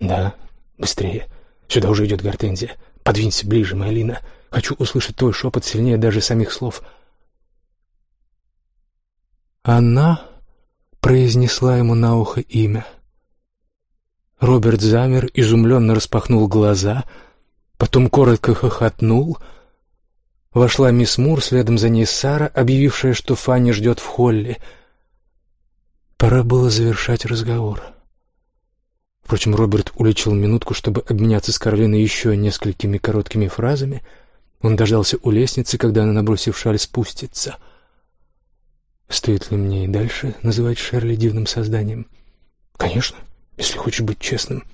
«Да, быстрее. Сюда уже идет гортензия. Подвинься ближе, моя Лина. Хочу услышать твой шепот сильнее даже самих слов». Она произнесла ему на ухо имя. Роберт замер, изумленно распахнул глаза, потом коротко хохотнул. Вошла мисс Мур, следом за ней Сара, объявившая, что Фанни ждет в холле. Пора было завершать разговор. Впрочем, Роберт уличил минутку, чтобы обменяться с Каролиной еще несколькими короткими фразами. Он дождался у лестницы, когда она, набросив шаль, спустится. Стоит ли мне и дальше называть Шерли дивным созданием? Конечно, если хочешь быть честным.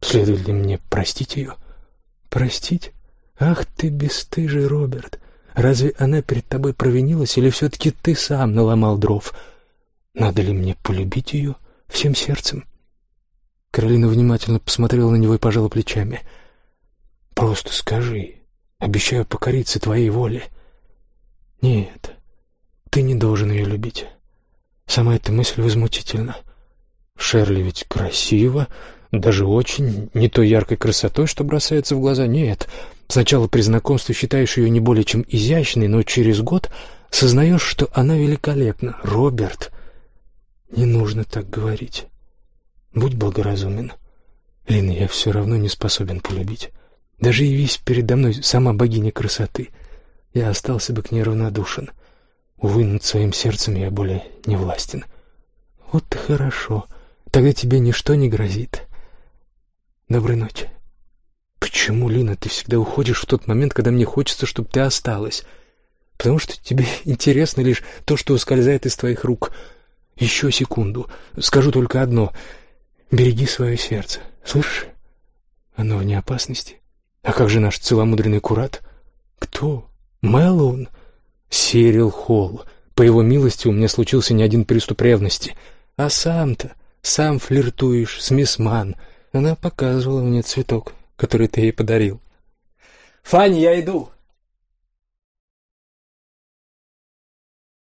Следует ли мне простить ее? Простить? Ах ты бесстыжий, Роберт! Разве она перед тобой провинилась, или все-таки ты сам наломал дров? Надо ли мне полюбить ее всем сердцем? Каролина внимательно посмотрела на него и пожала плечами. «Просто скажи. Обещаю покориться твоей воле». «Нет, ты не должен ее любить. Сама эта мысль возмутительна. Шерли ведь красива, даже очень, не той яркой красотой, что бросается в глаза, нет. Сначала при знакомстве считаешь ее не более чем изящной, но через год сознаешь, что она великолепна. Роберт, не нужно так говорить. Будь благоразумен. Лин, я все равно не способен полюбить. Даже явись передо мной сама богиня красоты. Я остался бы к ней равнодушен. Увы, над своим сердцем я более не властен. Вот и хорошо. Тогда тебе ничто не грозит. Доброй ночи. Почему, Лина, ты всегда уходишь в тот момент, когда мне хочется, чтобы ты осталась? Потому что тебе интересно лишь то, что ускользает из твоих рук. Еще секунду. Скажу только одно. Береги свое сердце. Слышишь? Оно вне опасности. А как же наш целомудренный курат? Кто? Мэллоун? Серил Холл. По его милости у меня случился не один приступ ревности. А сам-то, сам флиртуешь с мисс Ман. Она показывала мне цветок, который ты ей подарил. «Фанни, я иду!»